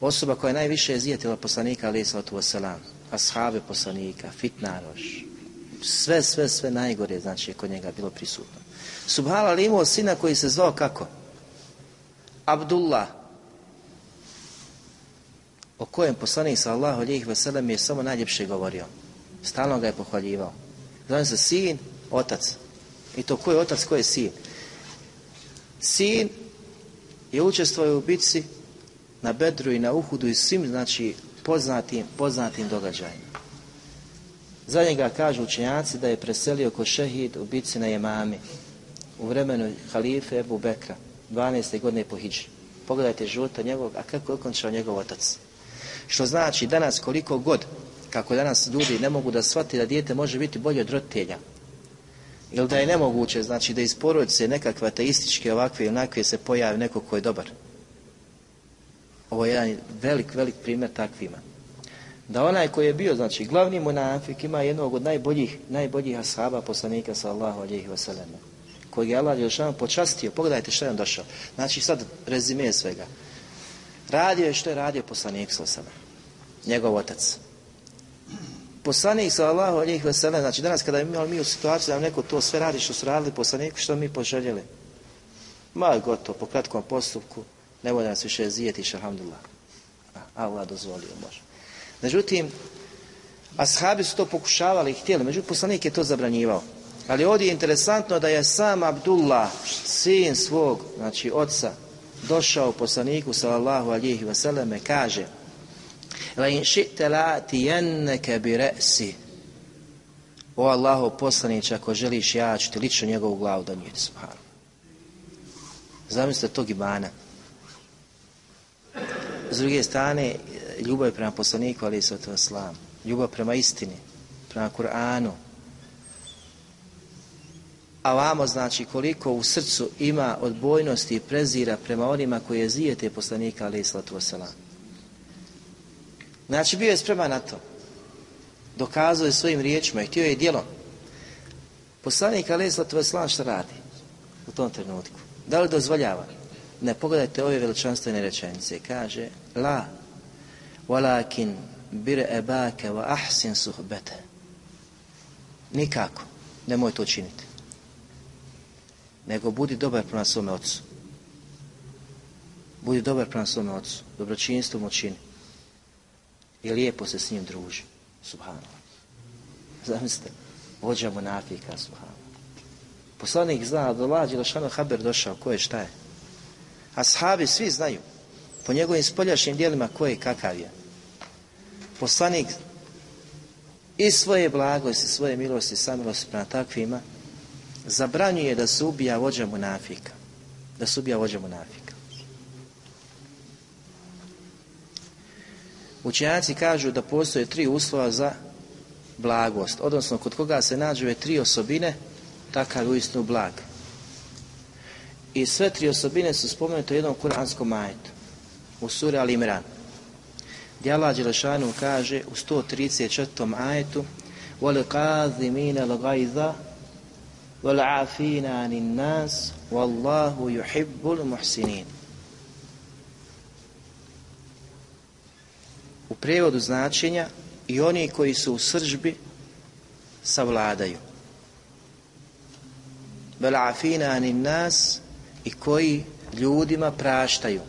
Osoba koja je najviše zjetila poslanika alaih sallatu wasalam. Ashabe poslanika, fitnaroš. Sve, sve, sve najgore znači je kod njega bilo prisutno. Subhala ali imao sina koji se zvao kako? Abdullah, o kojem poslanik sallahu alijih veselem je samo najljepše govorio. Stalno ga je pohvaljivao. Zove se sin, otac. I to ko je otac, ko je sin? Sin je učestvovao u bitci na Bedru i na Uhudu i svim, znači, poznatim, poznatim događajima. Za njega kažu učenjaci da je preselio ko šehid u bitci na Jemami u vremenu halife Ebu Bekra, 12. godine po Hidži. Pogledajte života njegovog, a kako je okončao njegov otac. Što znači danas koliko god, kako danas ljudi ne mogu da shvati da dijete može biti bolje od roditelja. Ili da je nemoguće, znači da iz porodice nekakve ateističke ovakve i onakve se pojavi neko ko je dobar. Ovo je jedan velik, velik primjer takvima. Da onaj koji je bio, znači, glavni monafik ima jednog od najboljih, najboljih ashaba poslanika sallahu alihi wasallam kojeg je Allah Jelšanu počastio. Pogledajte što je on došao. Znači sad rezime svega. Radio je što je radio poslanik sallahu njegov otac. Poslanik sallahu alihi wasallam, znači danas kada imali mi u situaciji da neko to sve radi što su radili poslaniku, što mi poželjeli? Ma gotovo, po kratkom postupku, ne da nas više zijetiš, alhamdulillah. Allah dozvolio, može. Međutim, ashabi su to pokušavali i htjeli, međutim, poslanik je to zabranjivao. Ali ovdje je interesantno da je sam Abdullah, sin svog, znači oca, došao poslaniku sallallahu alihi vseleme, kaže La in la tijenneke bi re'si O Allaho poslanić, ako želiš ja ću ti lično njegovu glavu donijeti, subhanu. Zamislite tog imana. S druge strane, ljubav prema poslaniku, ali i islam. Ljubav prema istini, prema Kur'anu, a vamo znači koliko u srcu ima odbojnosti i prezira prema onima koji je zijete poslanika ali islatu Znači bio je spreman na to. Dokazao je svojim riječima i htio je djelom. Poslanik ali islatu što radi u tom trenutku? Da li dozvoljava? Ne, pogledajte ove veličanstvene rečenice. Kaže, la, walakin bir ebake wa ahsin suhbete. Nikako. Nemoj to činiti nego budi dobar prema svome ocu. Budi dobar prema svome ocu, dobročinstvom učini. I lijepo se s njim druži. Subhanallah. Zamislite, vođa nafika, subhanallah. Poslanik zna, dolađe, Lašano Haber došao, ko je, šta je. A sahabi svi znaju, po njegovim spoljašnjim dijelima, ko je i kakav je. Poslanik i svoje blagosti, svoje milosti, samilosti prema takvima, zabranjuje da se ubija vođa munafika. Da se ubija vođa munafika. Učenjaci kažu da postoje tri uslova za blagost, odnosno kod koga se nađu tri osobine, takav je uistinu blag. I sve tri osobine su spomenute u jednom kuranskom majetu, u suri Al Imran. Gdje Allah Đelešanu kaže u 134. ajetu وَلِقَاذِمِينَ وَلْعَافِينَا afina anin nas, wallahu yuhibbul. U prijevodu značenja i oni koji su u sržbi savladaju. وَلْعَافِينَا afina anin nas i koji ljudima praštaju.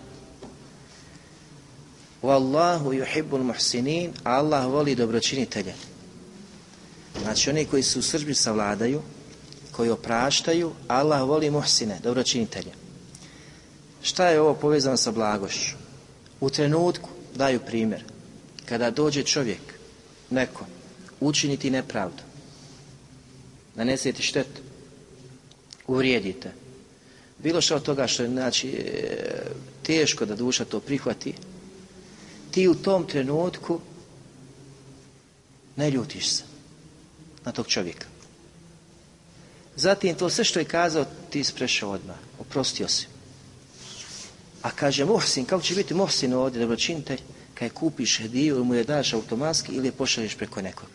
Wallahu yuhibbul muhsinin, Allah voli dobročinitelje. Znači oni koji su u sržbi savladaju, koji opraštaju, Allah voli muhsine, dobročinitelje. Šta je ovo povezano sa blagošću? U trenutku, daju primjer, kada dođe čovjek, neko, učiniti nepravdu, nanesete štetu, uvrijedite, bilo što od toga što je znači, e, teško da duša to prihvati, ti u tom trenutku ne ljutiš se na tog čovjeka. Zatim to sve što je kazao ti isprešao odmah. Oprostio si. A kaže Muhsin, kako će biti Muhsin ovdje, dobročinitelj, kad kupiš hediju ili mu je daš automatski ili je pošalješ preko nekog.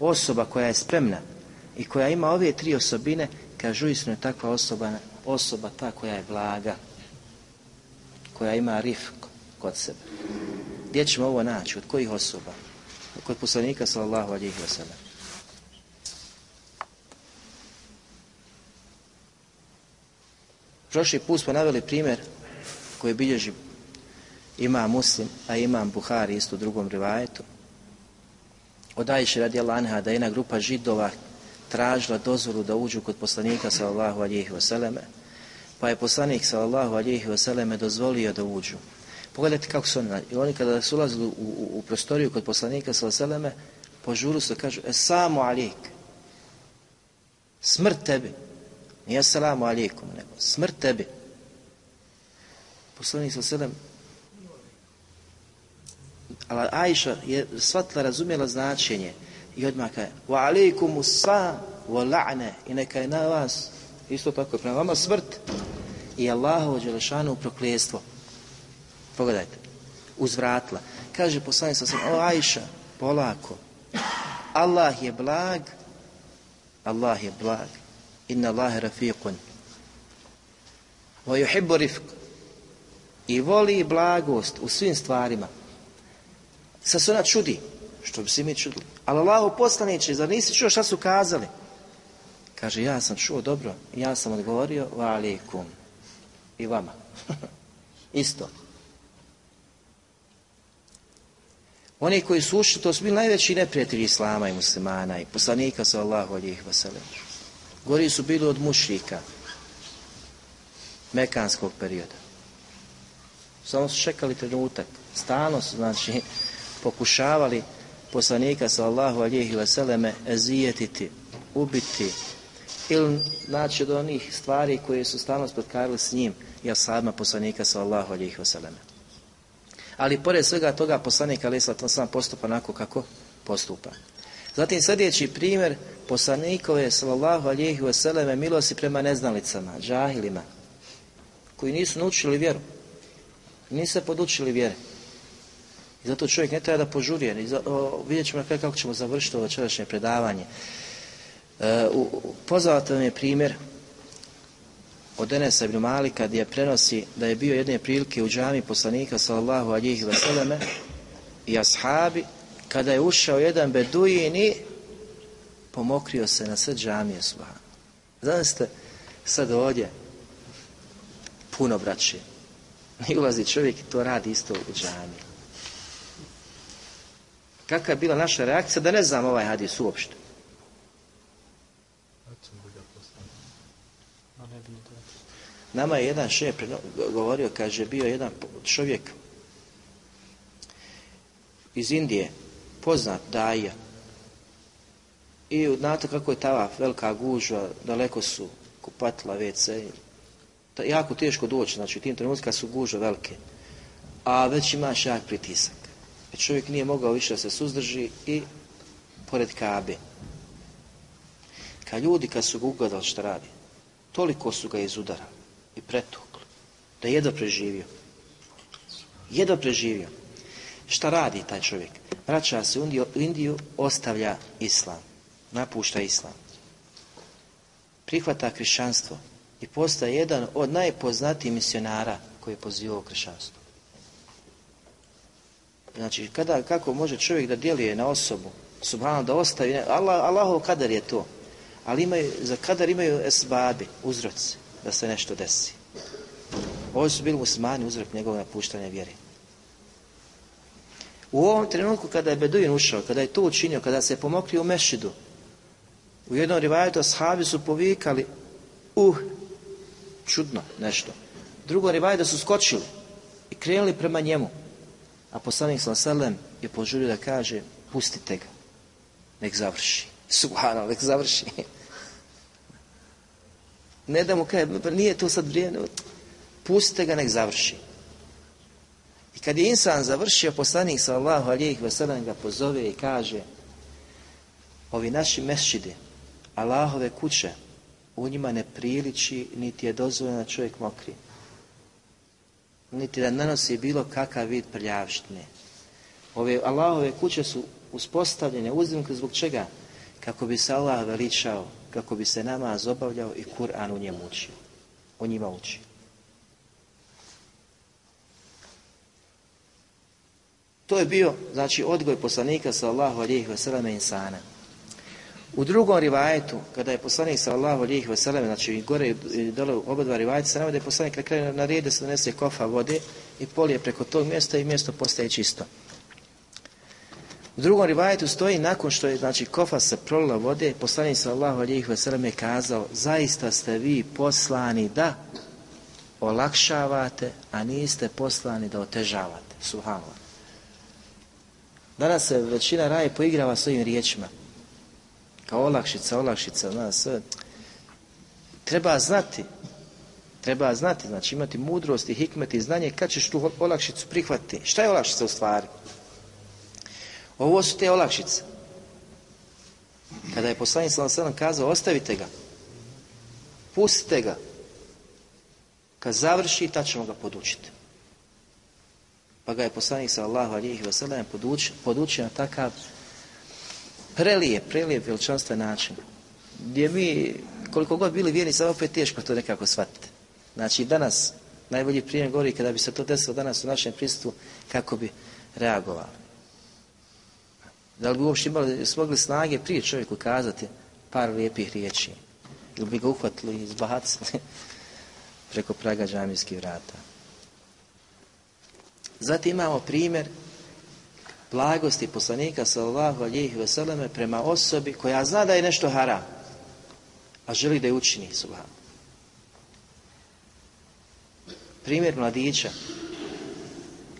Osoba koja je spremna i koja ima ove tri osobine, kaže uistinu je takva osoba, osoba ta koja je blaga, koja ima rif kod sebe. Gdje ćemo ovo naći? Od kojih osoba? Kod poslanika sallallahu alihi wasallam. Prošli put smo naveli primjer koji bilježi ima muslim, a imam Buhari isto u drugom rivajetu. Od Ajše radi Anha da je jedna grupa židova tražila dozvolu da uđu kod poslanika sallallahu alihi vseleme, pa je poslanik sallallahu alihi vseleme dozvolio da uđu. Pogledajte kako su oni, oni kada su ulazili u, u, u prostoriju kod poslanika sallallahu alihi vseleme, požuru se kažu, e samo alik, smrt tebi, Nije salamu alijekum, nego smrt tebi. Poslanik sa selem ali Ajša je shvatila, razumjela značenje i odmah kaže wa alaikum sa wa la'ne i neka je na vas isto tako prema vama smrt i Allahovo Đelešanu proklijestvo. Pogledajte, uzvratila. Kaže poslanik sa o Ajša, polako, Allah je blag, Allah je blag, inna Allahe rafiqun, wa yuhibbu rifq, i voli blagost u svim stvarima. Sad se ona čudi, što bi se mi čudili. Ali Allahu poslaniće, zar nisi čuo šta su kazali? Kaže, ja sam čuo dobro, ja sam odgovorio, wa alaikum. I vama. Isto. Oni koji su ušli, to su bili najveći neprijatelji Islama i muslimana i poslanika sallahu alijih vasalem. Gori su bili od mušrika mekanskog perioda. Samo su čekali trenutak. Stalno su, znači, pokušavali poslanika sallahu alijih vasaleme ezijetiti, ubiti, ili znači od onih stvari koje su stalno spotkarili s njim i ashabima poslanika sallahu alijih vasaleme. Ali pored svega toga poslanik alaih sam postupa onako kako postupa. Zatim sljedeći primjer poslanikove sallallahu alijih vasaleme milosti prema neznalicama, džahilima, koji nisu naučili vjeru, nisu se podučili vjere. I zato čovjek ne treba da požurije. Vidjet ćemo kako ćemo završiti ovo večerašnje predavanje. E, poznat je primjer od Enesa ibn Malika gdje prenosi da je bio jedne prilike u džami poslanika sallallahu alihi vseleme i ashabi kada je ušao jedan beduin i pomokrio se na sve džamije subhanu. Znaste, sad ovdje puno braće. Ne ulazi čovjek i to radi isto u džami. Kakva je bila naša reakcija da ne znam ovaj hadis uopšte. Nama je jedan šef govorio, kaže, bio jedan čovjek iz Indije, poznat daja. I znate kako je ta velika gužva, daleko su kupatila WC. Jako teško doći, znači u tim trenutka su gužve velike. A već imaš jak pritisak. Već čovjek nije mogao više da se suzdrži i pored kabe. Kad ljudi kad su ga ugledali šta radi, toliko su ga izudarali i pretukli, da je jedva preživio. Jedva preživio. Šta radi taj čovjek? Vraća se u Indiju, ostavlja islam. Napušta islam. Prihvata krišćanstvo i postaje jedan od najpoznatijih misionara koji je pozivao krišćanstvo. Znači, kada, kako može čovjek da djeluje na osobu, subhano da ostavi, Allah, Allahov kadar je to, ali imaju, za kadar imaju esbabi, uzroci da se nešto desi. Ovo su bili muslimani uzrok njegovog napuštanja vjere. U ovom trenutku kada je Beduin ušao, kada je to učinio, kada se je pomokrio u mešidu, u jednom rivajetu ashabi su povikali, uh, čudno nešto. Drugo rivajetu su skočili i krenuli prema njemu. A poslanik sa selem je požurio da kaže, pustite ga, nek završi. Subhano, nek završi. Ne da mu kaže, pa nije to sad vrijeme, pustite ga, nek završi. I kad je insan završio, poslanik sallahu alijih veselam ga pozove i kaže, ovi naši mešćide, Allahove kuće, u njima ne priliči, niti je dozvoljeno čovjek mokri. Niti da nanosi bilo kakav vid prljavštine. Ove Allahove kuće su uspostavljene, uzimke zbog čega? Kako bi se Allah veličao, kako bi se namaz obavljao i Kur'an u njemu učio. O njima uči. To je bio, znači, odgoj poslanika sallahu alijih veselame insana. U drugom rivajetu, kada je poslanik sallahu alijih veselame, znači gore i dole oba dva rivajeta, se je poslanik na kraju naredio da se donese kofa vode i polije preko tog mjesta i mjesto postaje čisto. U drugom rivajetu stoji nakon što je znači kofa se prolila vode, poslanik sallahu alijih veselam je kazao zaista ste vi poslani da olakšavate, a niste poslani da otežavate. Subhanallah. Danas se većina raje poigrava s ovim riječima. Kao olakšica, olakšica, zna sve. Treba znati, treba znati, znači imati mudrost i hikmet i znanje kad ćeš tu olakšicu prihvatiti. Šta je olakšica u stvari? Ovo su te olakšice. Kada je poslanik sallallahu kazao ostavite ga, pustite ga, kad završi, tad ćemo ga podučiti. Pa ga je poslanik sallallahu alihi wasallam podučio na takav prelijep, prelijep veličanstven način. Gdje mi, koliko god bili vjerni, sad opet teško to nekako shvatiti. Znači danas, najbolji primjer govori kada bi se to desilo danas u našem pristupu, kako bi reagovali. Da li bi uopšte imali, smogli snage prije čovjeku kazati par lijepih riječi? Ili bi ga uhvatili i izbacili preko praga džamijskih vrata? Zatim imamo primjer blagosti poslanika sallallahu alihi vseleme prema osobi koja zna da je nešto haram, a želi da je učini subhanu. Primjer mladića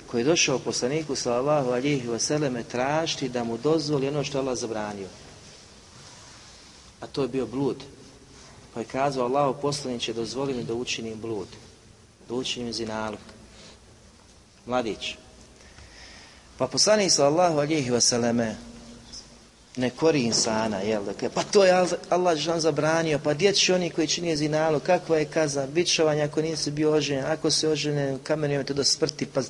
koji je došao poslaniku sallallahu alihi vseleme tražiti da mu dozvoli ono što Allah zabranio. A to je bio blud. Pa je kazao Allah poslaniće dozvoli mi da učinim blud. Da učinim zinaluk. Mladić. Pa poslanik sallallahu alihi vseleme ne kori insana, jel dakle, pa to je Allah žan zabranio, pa gdje će oni koji čini zinalu, kakva je kazna, bićovanje ako nisi bio oženjen, ako se ožene, kamenujemo te do smrti, pa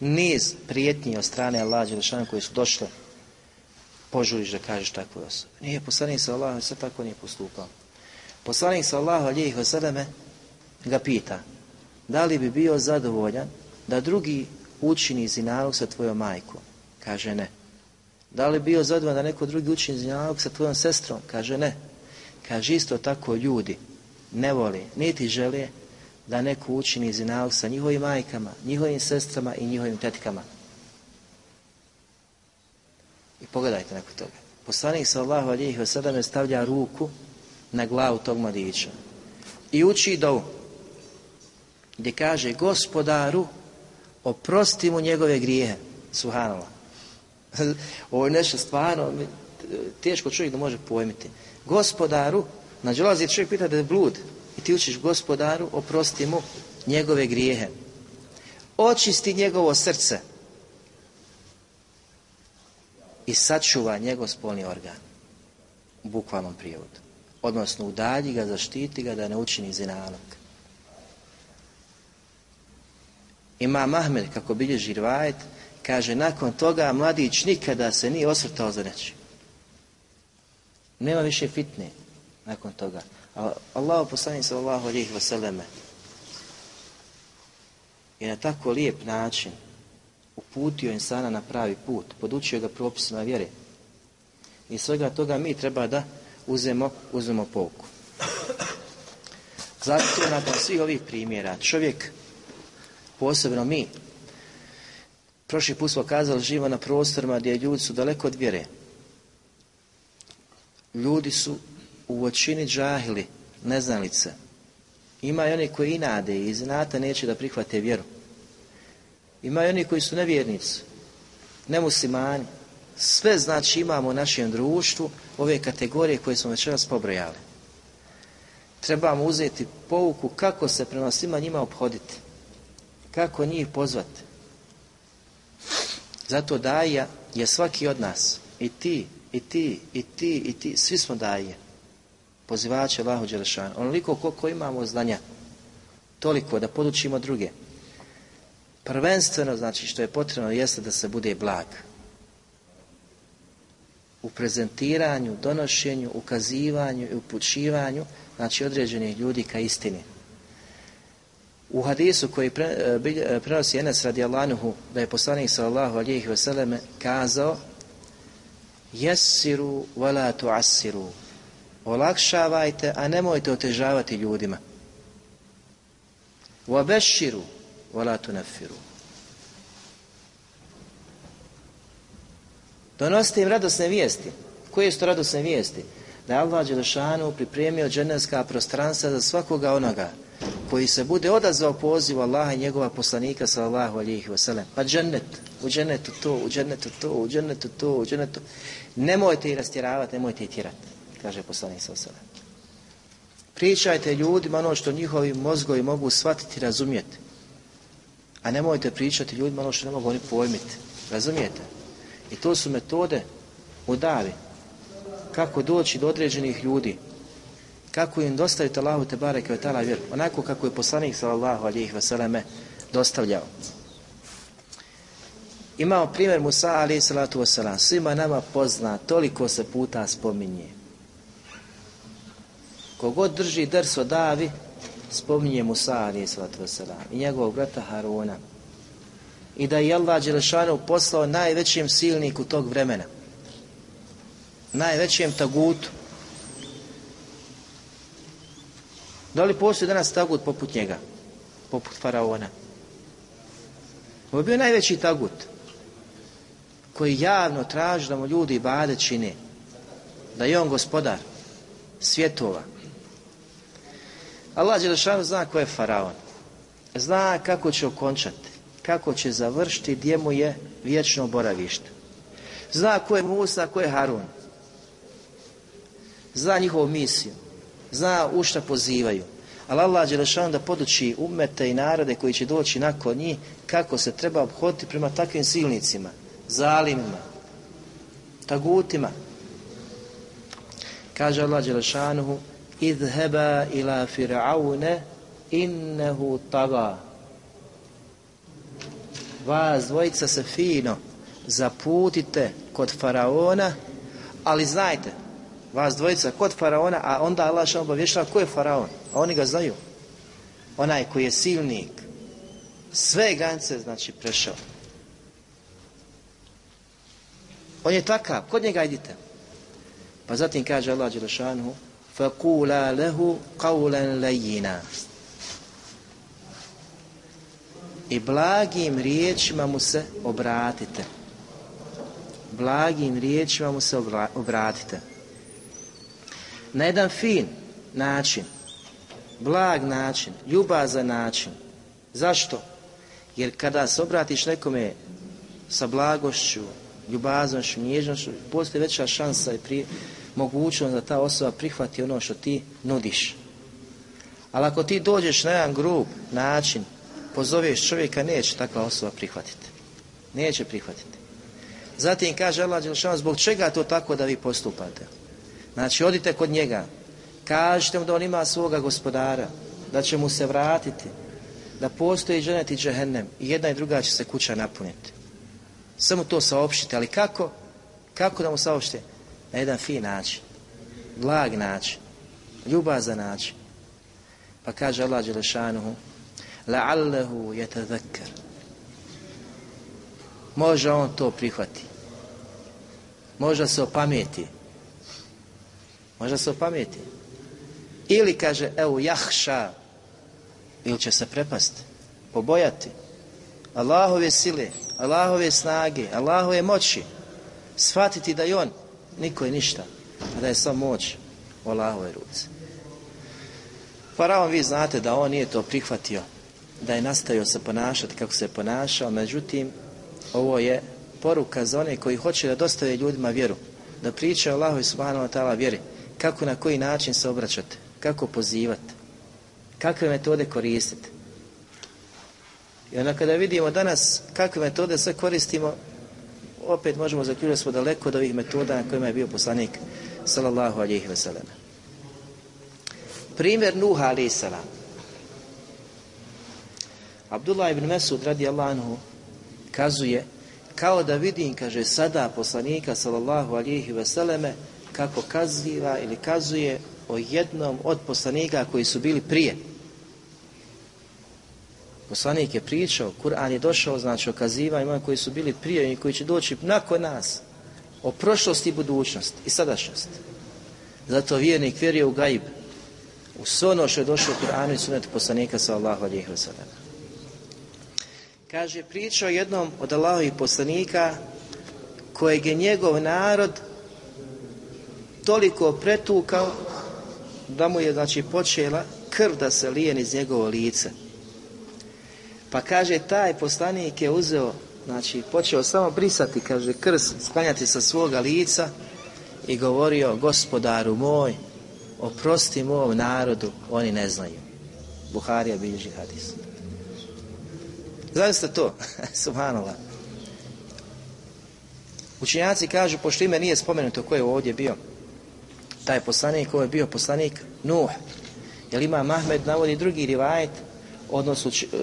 niz prijetnji od strane Allah Đelešanu koji su došle, požuriš da kažeš takvoj osobi. Nije poslanik sa Allahom sve tako nije postupao. Poslanik sa Allahom alijih vseleme ga pita, da li bi bio zadovoljan da drugi učini zinalog sa tvojom majkom? Kaže ne. Da li bi bio zadovoljan da neko drugi učini zinalog sa tvojom sestrom? Kaže ne. Kaže isto tako ljudi ne voli, niti žele da neko učini zinalog sa njihovim majkama, njihovim sestrama i njihovim tetkama. I pogledajte nakon toga. Poslanik sallahu alijih me stavlja ruku na glavu tog mladića i uči dovu gdje kaže gospodaru oprosti mu njegove grijehe. Suhanova. Ovo je nešto stvarno teško čovjek da može pojmiti. Gospodaru, nađelazi čovjek pita da je blud, i ti učiš gospodaru, oprosti mu njegove grijehe. Očisti njegovo srce i sačuva njegov spolni organ. U bukvalnom prijevodu. Odnosno udalji ga, zaštiti ga da ne učini zinalog. Ima Mahmed, kako bilježi Rvajet, kaže, nakon toga mladić nikada se nije osvrtao za neći. Nema više fitne nakon toga. Allah poslanik sallallahu alihi vseleme je na tako lijep način uputio insana na pravi put, podučio ga propisima vjere. I svega toga mi treba da uzemo, uzmemo pouku. Zato nakon svih ovih primjera čovjek, posebno mi, prošli put smo kazali živo na prostorima gdje ljudi su daleko od vjere. Ljudi su u većini džahili, neznalice. Ima i oni koji inade i znate neće da prihvate vjeru. Ima i oni koji su nevjernici, nemuslimani. Sve znači imamo u našem društvu ove kategorije koje smo večeras pobrojali. Trebamo uzeti pouku kako se prema svima njima obhoditi. Kako njih pozvati. Zato daja je svaki od nas. I ti, i ti, i ti, i ti. Svi smo daje pozivače Allahu Đelešanu. Onoliko koliko imamo znanja, toliko da podučimo druge. Prvenstveno, znači, što je potrebno jeste da se bude blag. U prezentiranju, donošenju, ukazivanju i upućivanju, znači, određenih ljudi ka istini. U hadisu koji pre, e, bilj, e, prenosi Enes radi Allanuhu, da je poslanik sallallahu alijih veseleme kazao Jesiru wala asiru, Olakšavajte, a nemojte otežavati ljudima. Wabeširu wala nefiru Donosite im radosne vijesti. Koje su to radosne vijesti? Da je Allah Đelešanu pripremio dženevska prostranstva za svakoga onoga koji se bude odazvao pozivu Allaha i njegova poslanika sallallahu alihi wasallam. Pa džennet, u džennetu to, u džennetu to, u džennetu to, u džennetu. Nemojte ih rastjeravati, nemojte ih tjerati kaže poslanik sa Pričajte ljudima ono što njihovi mozgovi mogu shvatiti i razumjeti. A nemojte pričati ljudima ono što ne mogu oni pojmiti. Razumijete? I to su metode u davi. Kako doći do određenih ljudi. Kako im dostaviti Allahu te bareke ve vjeru. Onako kako je poslanik sallallahu alejhi ve selleme dostavljao. Imamo primjer Musa alaihi salatu wasalam. Svima nama pozna, toliko se puta spominje. Kogod drži drs o davi, spominje Musa alaihi salatu wasalam i njegovog brata Haruna. I da je Allah Đelešanu poslao najvećem silniku tog vremena. Najvećem tagutu. Da li postoji danas tagut poput njega? Poput faraona? Ovo je bio najveći tagut koji javno traži da mu ljudi bade čine. Da je on gospodar svjetova. Allah Đelešanu zna ko je faraon. Zna kako će okončati, kako će završiti, gdje mu je vječno boravište. Zna ko je Musa, ko je Harun. Zna njihovu misiju. Zna u šta pozivaju. Ali Allah Đelešanu da poduči umete i narode koji će doći nakon njih kako se treba obhoditi prema takvim silnicima, zalimima, tagutima. Kaže Allah Đelešanuhu idheba ila fir'aune innehu taga. Vas dvojica se fino zaputite kod faraona, ali znajte, vas dvojica kod faraona, a onda Allah što obavještava ko je faraon, a oni ga znaju. Onaj koji je silnik, sve granice znači prešao. On je takav, kod njega idite. Pa zatim kaže Allah Đelešanu فَقُولَا لَهُ قَوْلًا لَيِّنًا I blagim riječima mu se obratite. Blagim riječima mu se obratite. Na jedan fin način, blag način, ljubazan način. Zašto? Jer kada se obratiš nekome sa blagošću, ljubaznošću, nježnošću, postoji veća šansa i prije, mogućnost da ta osoba prihvati ono što ti nudiš. Ali ako ti dođeš na jedan grub način, pozoveš čovjeka, neće takva osoba prihvatiti. Neće prihvatiti. Zatim kaže Allah Đelšan, zbog čega to tako da vi postupate? Znači, odite kod njega, kažete mu da on ima svoga gospodara, da će mu se vratiti, da postoji dženet i džehennem i jedna i druga će se kuća napuniti. Samo to saopštite, ali kako? Kako da mu saopštite? Na jedan fin način, blag način, ljubazan način. Pa kaže Allah Đelešanuhu, la'allahu yatadhakkar. Može on to prihvati. Možda se opameti. Možda se opameti. Ili kaže, evo jahša, ili će se prepasti, pobojati. Allahove sile, Allahove snage, Allahove moći, shvatiti da je on niko i ništa, a da je samo moć u Allahove ruci. Faraon vi znate da on nije to prihvatio, da je nastavio se ponašati kako se je ponašao, međutim, ovo je poruka za one koji hoće da dostave ljudima vjeru, da pričaju Allahu i subhanahu wa ta'ala vjeri, kako na koji način se obraćate, kako pozivati, kakve metode koristiti. I onda kada vidimo danas kakve metode sve koristimo, opet možemo zaključiti smo daleko od ovih metoda na kojima je bio poslanik sallallahu alihi wasallam. Primjer Nuha alihi salam. Abdullah ibn Mesud radi anhu kazuje kao da vidim, kaže, sada poslanika sallallahu alihi wasallame kako kaziva ili kazuje o jednom od poslanika koji su bili prije. Poslanik je pričao, Kur'an je došao, znači o kazivanjima koji su bili prije i koji će doći nakon nas. O prošlosti i budućnosti i sadašnjosti. Zato vjernik vjeruje u gaib. U sve ono što je došlo u Kur'anu i sunetu poslanika sallahu alihi wasallam. Kaže, pričao jednom od Allahovih poslanika kojeg je njegov narod toliko pretukao da mu je znači počela krv da se lije iz njegovo lice. Pa kaže, taj poslanik je uzeo, znači počeo samo brisati, kaže, krs, sklanjati sa svoga lica i govorio, gospodaru moj, oprosti mom narodu, oni ne znaju. Buharija bilježi hadis. Zaista to, subhanallah. Učenjaci kažu, pošto ime nije spomenuto ko je ovdje bio, taj poslanik, ko je bio poslanik Nuh. Jer ima Mahmed navodi drugi rivajet, odnosno e,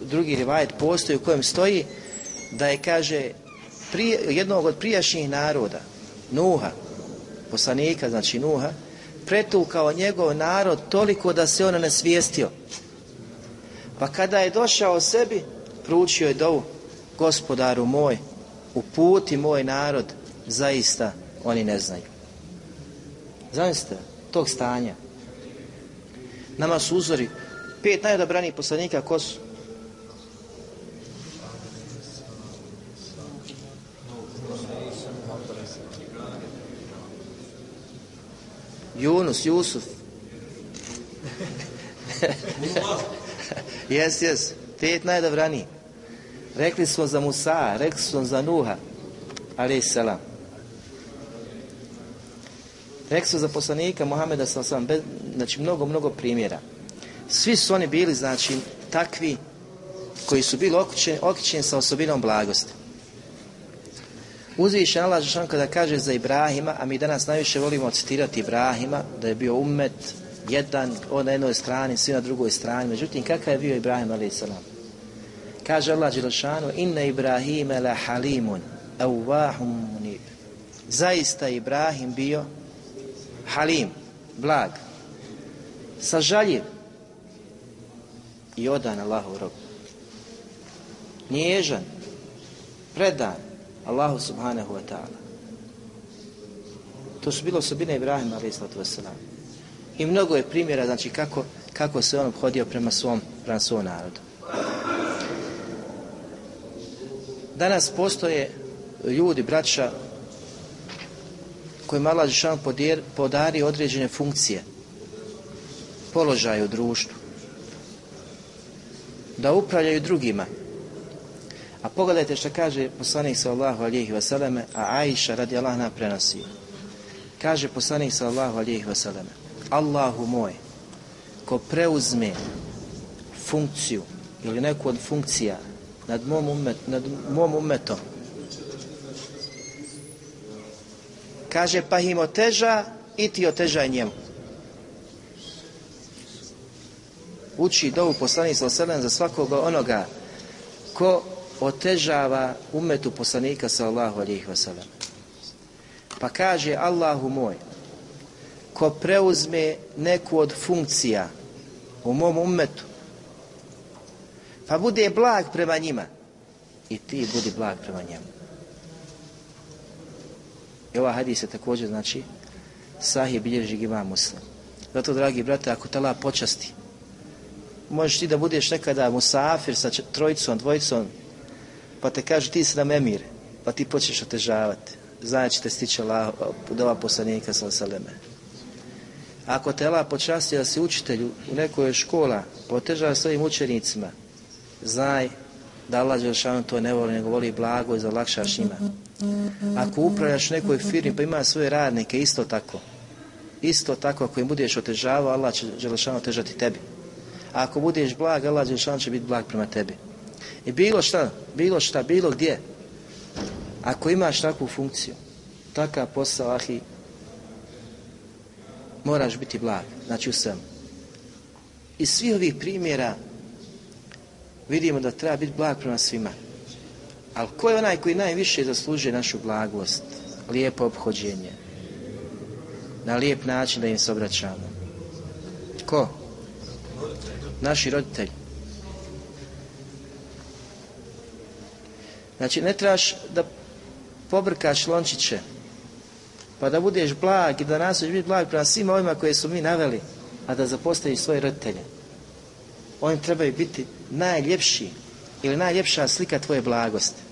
drugi rivajet postoji u kojem stoji da je, kaže, prije, jednog od prijašnjih naroda, Nuha, poslanika, znači Nuha, pretukao njegov narod toliko da se on svijestio. Pa kada je došao sebi, pručio je dovu, gospodaru moj, uputi moj narod, zaista oni ne znaju. Zamislite, tog stanja. Nama su uzori pet najodabranijih poslanika ko su? Junus, Jusuf. jes, jes. Pet najdobraniji. Rekli smo za Musa, rekli smo za Nuha, ali selam. Rekli smo za poslanika Muhameda sam, znači mnogo, mnogo primjera. Svi su oni bili, znači, takvi koji su bili okričeni sa osobinom blagosti. Uzvišen Allah Žešan kada kaže za Ibrahima, a mi danas najviše volimo citirati Ibrahima, da je bio umet, jedan on na jednoj strani, svi na drugoj strani. Međutim, kakav je bio Ibrahim a.s. Kaže Allah Đelšanu, inna Ibrahime la halimun, awahum munib. Zaista Ibrahim bio halim, blag, sažaljiv i odan Allahu robu. Nježan, predan Allahu subhanahu wa ta'ala. To su bilo osobine Ibrahima alaih I mnogo je primjera, znači kako, kako se on obhodio prema svom, prema svom narodu. Danas postoje ljudi, braća, kojima Allah Žešan podari određene funkcije, položaje u društvu, da upravljaju drugima. A pogledajte što kaže poslanik sallallahu alihi wasallam, a Aisha radi Allah prenosi. Kaže poslanik sallallahu alihi wasallam, Allahu moj, ko preuzme funkciju ili neku od funkcija nad mom, umet, nad mom umetom, kaže pa im oteža i ti otežaj njemu. Uči dovu poslanik sallallahu za svakoga onoga ko otežava umetu poslanika sallallahu alihi wasallam. Pa kaže Allahu moj, ko preuzme neku od funkcija u mom umetu, pa bude blag prema njima, i ti budi blag prema njemu. I ova hadis je također, znači, sahih bilježi ima muslim. Zato, dragi brate, ako tala počasti, možeš ti da budeš nekada musafir sa trojicom, dvojicom, pa te kaže ti si nam emir, pa ti počneš otežavati. Znači te stiče dova poslanika salame. Ako te Allah počasti da si učitelj u nekoj škola, potežava svojim učenicima, znaj da Allah Đelšanu to ne voli, nego voli blago i zalakšaš njima. Ako upravljaš nekoj firmi pa ima svoje radnike, isto tako. Isto tako, ako im budeš otežavao, Allah će Đelšanu otežati tebi. A ako budeš blag, Allah Đelšanu će biti blag prema tebi. I bilo šta, bilo šta, bilo gdje. Ako imaš takvu funkciju, takav posao, ahi, moraš biti blag, znači u svemu. Iz svih ovih primjera vidimo da treba biti blag prema svima. Ali ko je onaj koji najviše zaslužuje našu blagost, lijepo obhođenje, na lijep način da im se obraćamo? Ko? Naši roditelji. Znači, ne trebaš da pobrkaš lončiće, pa da budeš blag i da nastojiš biti blag prema svima ovima koje su mi naveli, a da zapostaviš svoje roditelje. Oni trebaju biti najljepši ili najljepša slika tvoje blagosti.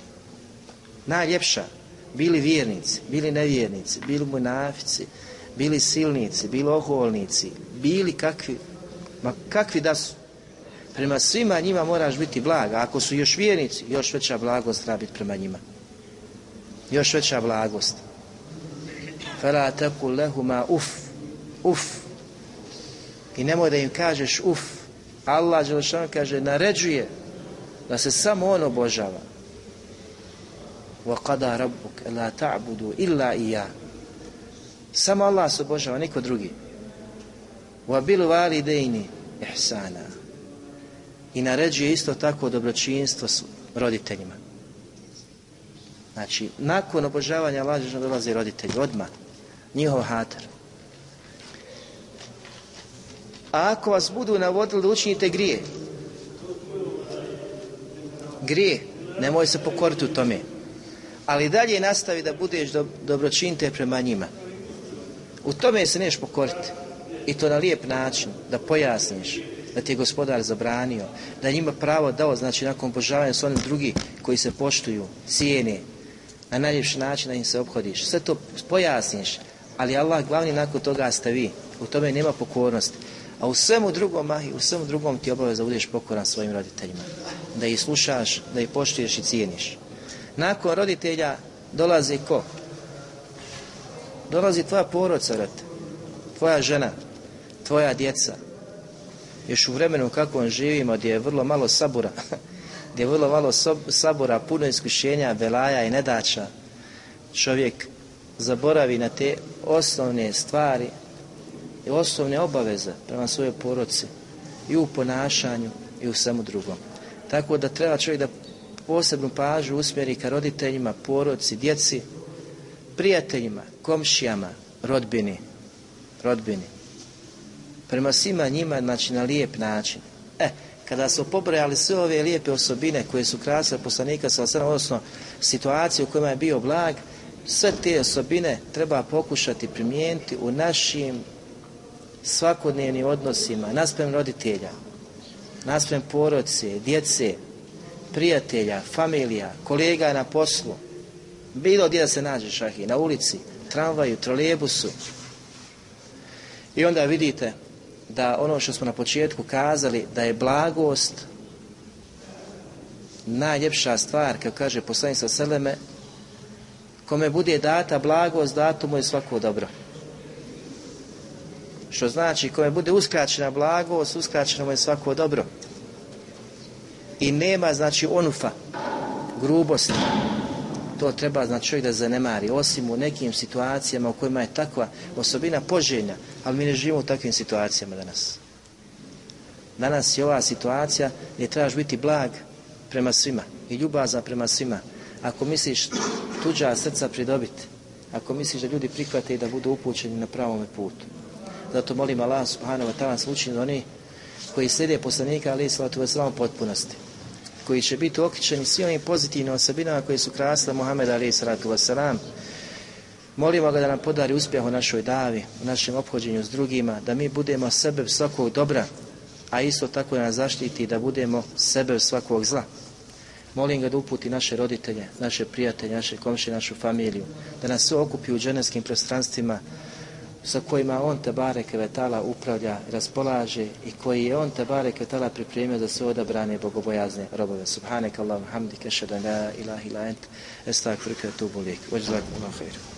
Najljepša. Bili vjernici, bili nevjernici, bili munafici, bili silnici, bili oholnici, bili kakvi, ma kakvi da su. Prema svima njima moraš biti blag. Ako su još vjernici, još veća blagost treba biti prema njima. Još veća blagost. Fela teku lehuma uf. Uf. I nemoj da im kažeš uf. Allah Đelešanu kaže, naređuje da se samo on obožava. وَقَدَا رَبُّكَ لَا تَعْبُدُوا إِلَّا إِيَا Samo Allah se obožava, niko drugi. وَبِلْ وَالِدَيْنِ إِحْسَانًا I naređuje isto tako dobročinstvo s roditeljima. Znači, nakon obožavanja Allah dolaze roditelji, odmah. Njihov hatar. A ako vas budu navodili da učinite grije, grije, nemoj se pokoriti u tome. Ali dalje nastavi da budeš do, dobročinite prema njima. U tome se neš pokoriti. I to na lijep način, da pojasniš da ti je gospodar zabranio, da njima pravo dao, znači nakon obožavanja s onim drugi koji se poštuju, cijene, na najljepši način da im se obhodiš. Sve to pojasniš, ali Allah glavni nakon toga ste vi. U tome nema pokornosti. A u svemu drugom, a u svemu drugom ti obaveza budeš pokoran svojim roditeljima. Da ih slušaš, da ih poštuješ i cijeniš. Nakon roditelja dolazi ko? Dolazi tvoja porodca. Tvoja žena, tvoja djeca. Još u vremenu kako on živimo, gdje je vrlo malo sabura, gdje je vrlo malo sabora, puno iskušenja, belaja i nedača, čovjek zaboravi na te osnovne stvari i osnovne obaveze prema svojoj poroci i u ponašanju i u svemu drugom. Tako da treba čovjek da posebnu pažnju usmjeri ka roditeljima, poroci, djeci, prijateljima, komšijama, rodbini, rodbini. Prema svima njima, znači na lijep način. E, kada su pobrojali sve ove lijepe osobine koje su krasile poslanika sa odnosno situacije u kojima je bio blag, sve te osobine treba pokušati primijeniti u našim svakodnevnim odnosima, naspram roditelja, naspram porodice, djece, prijatelja, familija, kolega na poslu, bilo gdje da se nađeš, ahi, na ulici, tramvaju, trolebusu. I onda vidite da ono što smo na početku kazali, da je blagost najljepša stvar, kao kaže poslanica Seleme, kome bude data blagost, dato mu je svako dobro. Što znači, kome bude uskraćena blagost, uskraćeno mu je svako dobro. I nema, znači, onufa, grubosti. To treba, znači, čovjek da zanemari, osim u nekim situacijama u kojima je takva osobina poželjna, ali mi ne živimo u takvim situacijama danas. Danas je ova situacija gdje trebaš biti blag prema svima i ljubaza prema svima. Ako misliš tuđa srca pridobiti, ako misliš da ljudi prihvate i da budu upućeni na pravome putu. Zato molim Allah subhanahu wa ta'ala slučajno oni koji slijede poslanika ali salatu wasalam potpunosti koji će biti okričeni svim ovim pozitivnim osobinama koji su krasile Muhammed ali salatu wasalam molimo ga da nam podari uspjeh u našoj davi u našem ophođenju s drugima da mi budemo sebe svakog dobra a isto tako da nas zaštiti da budemo sebe svakog zla. Molim ga da uputi naše roditelje, naše prijatelje, naše komše, našu familiju, da nas sve okupi u dženevskim prostranstvima sa kojima on te bareke vetala upravlja raspolaže i koji je on te bareke vetala pripremio za sve odabrane bogobojazne robove. Subhanak Allahum hamdike, šedan la ilaha ila ent, estak frika tubu lik. Ođzak, Allah khairu.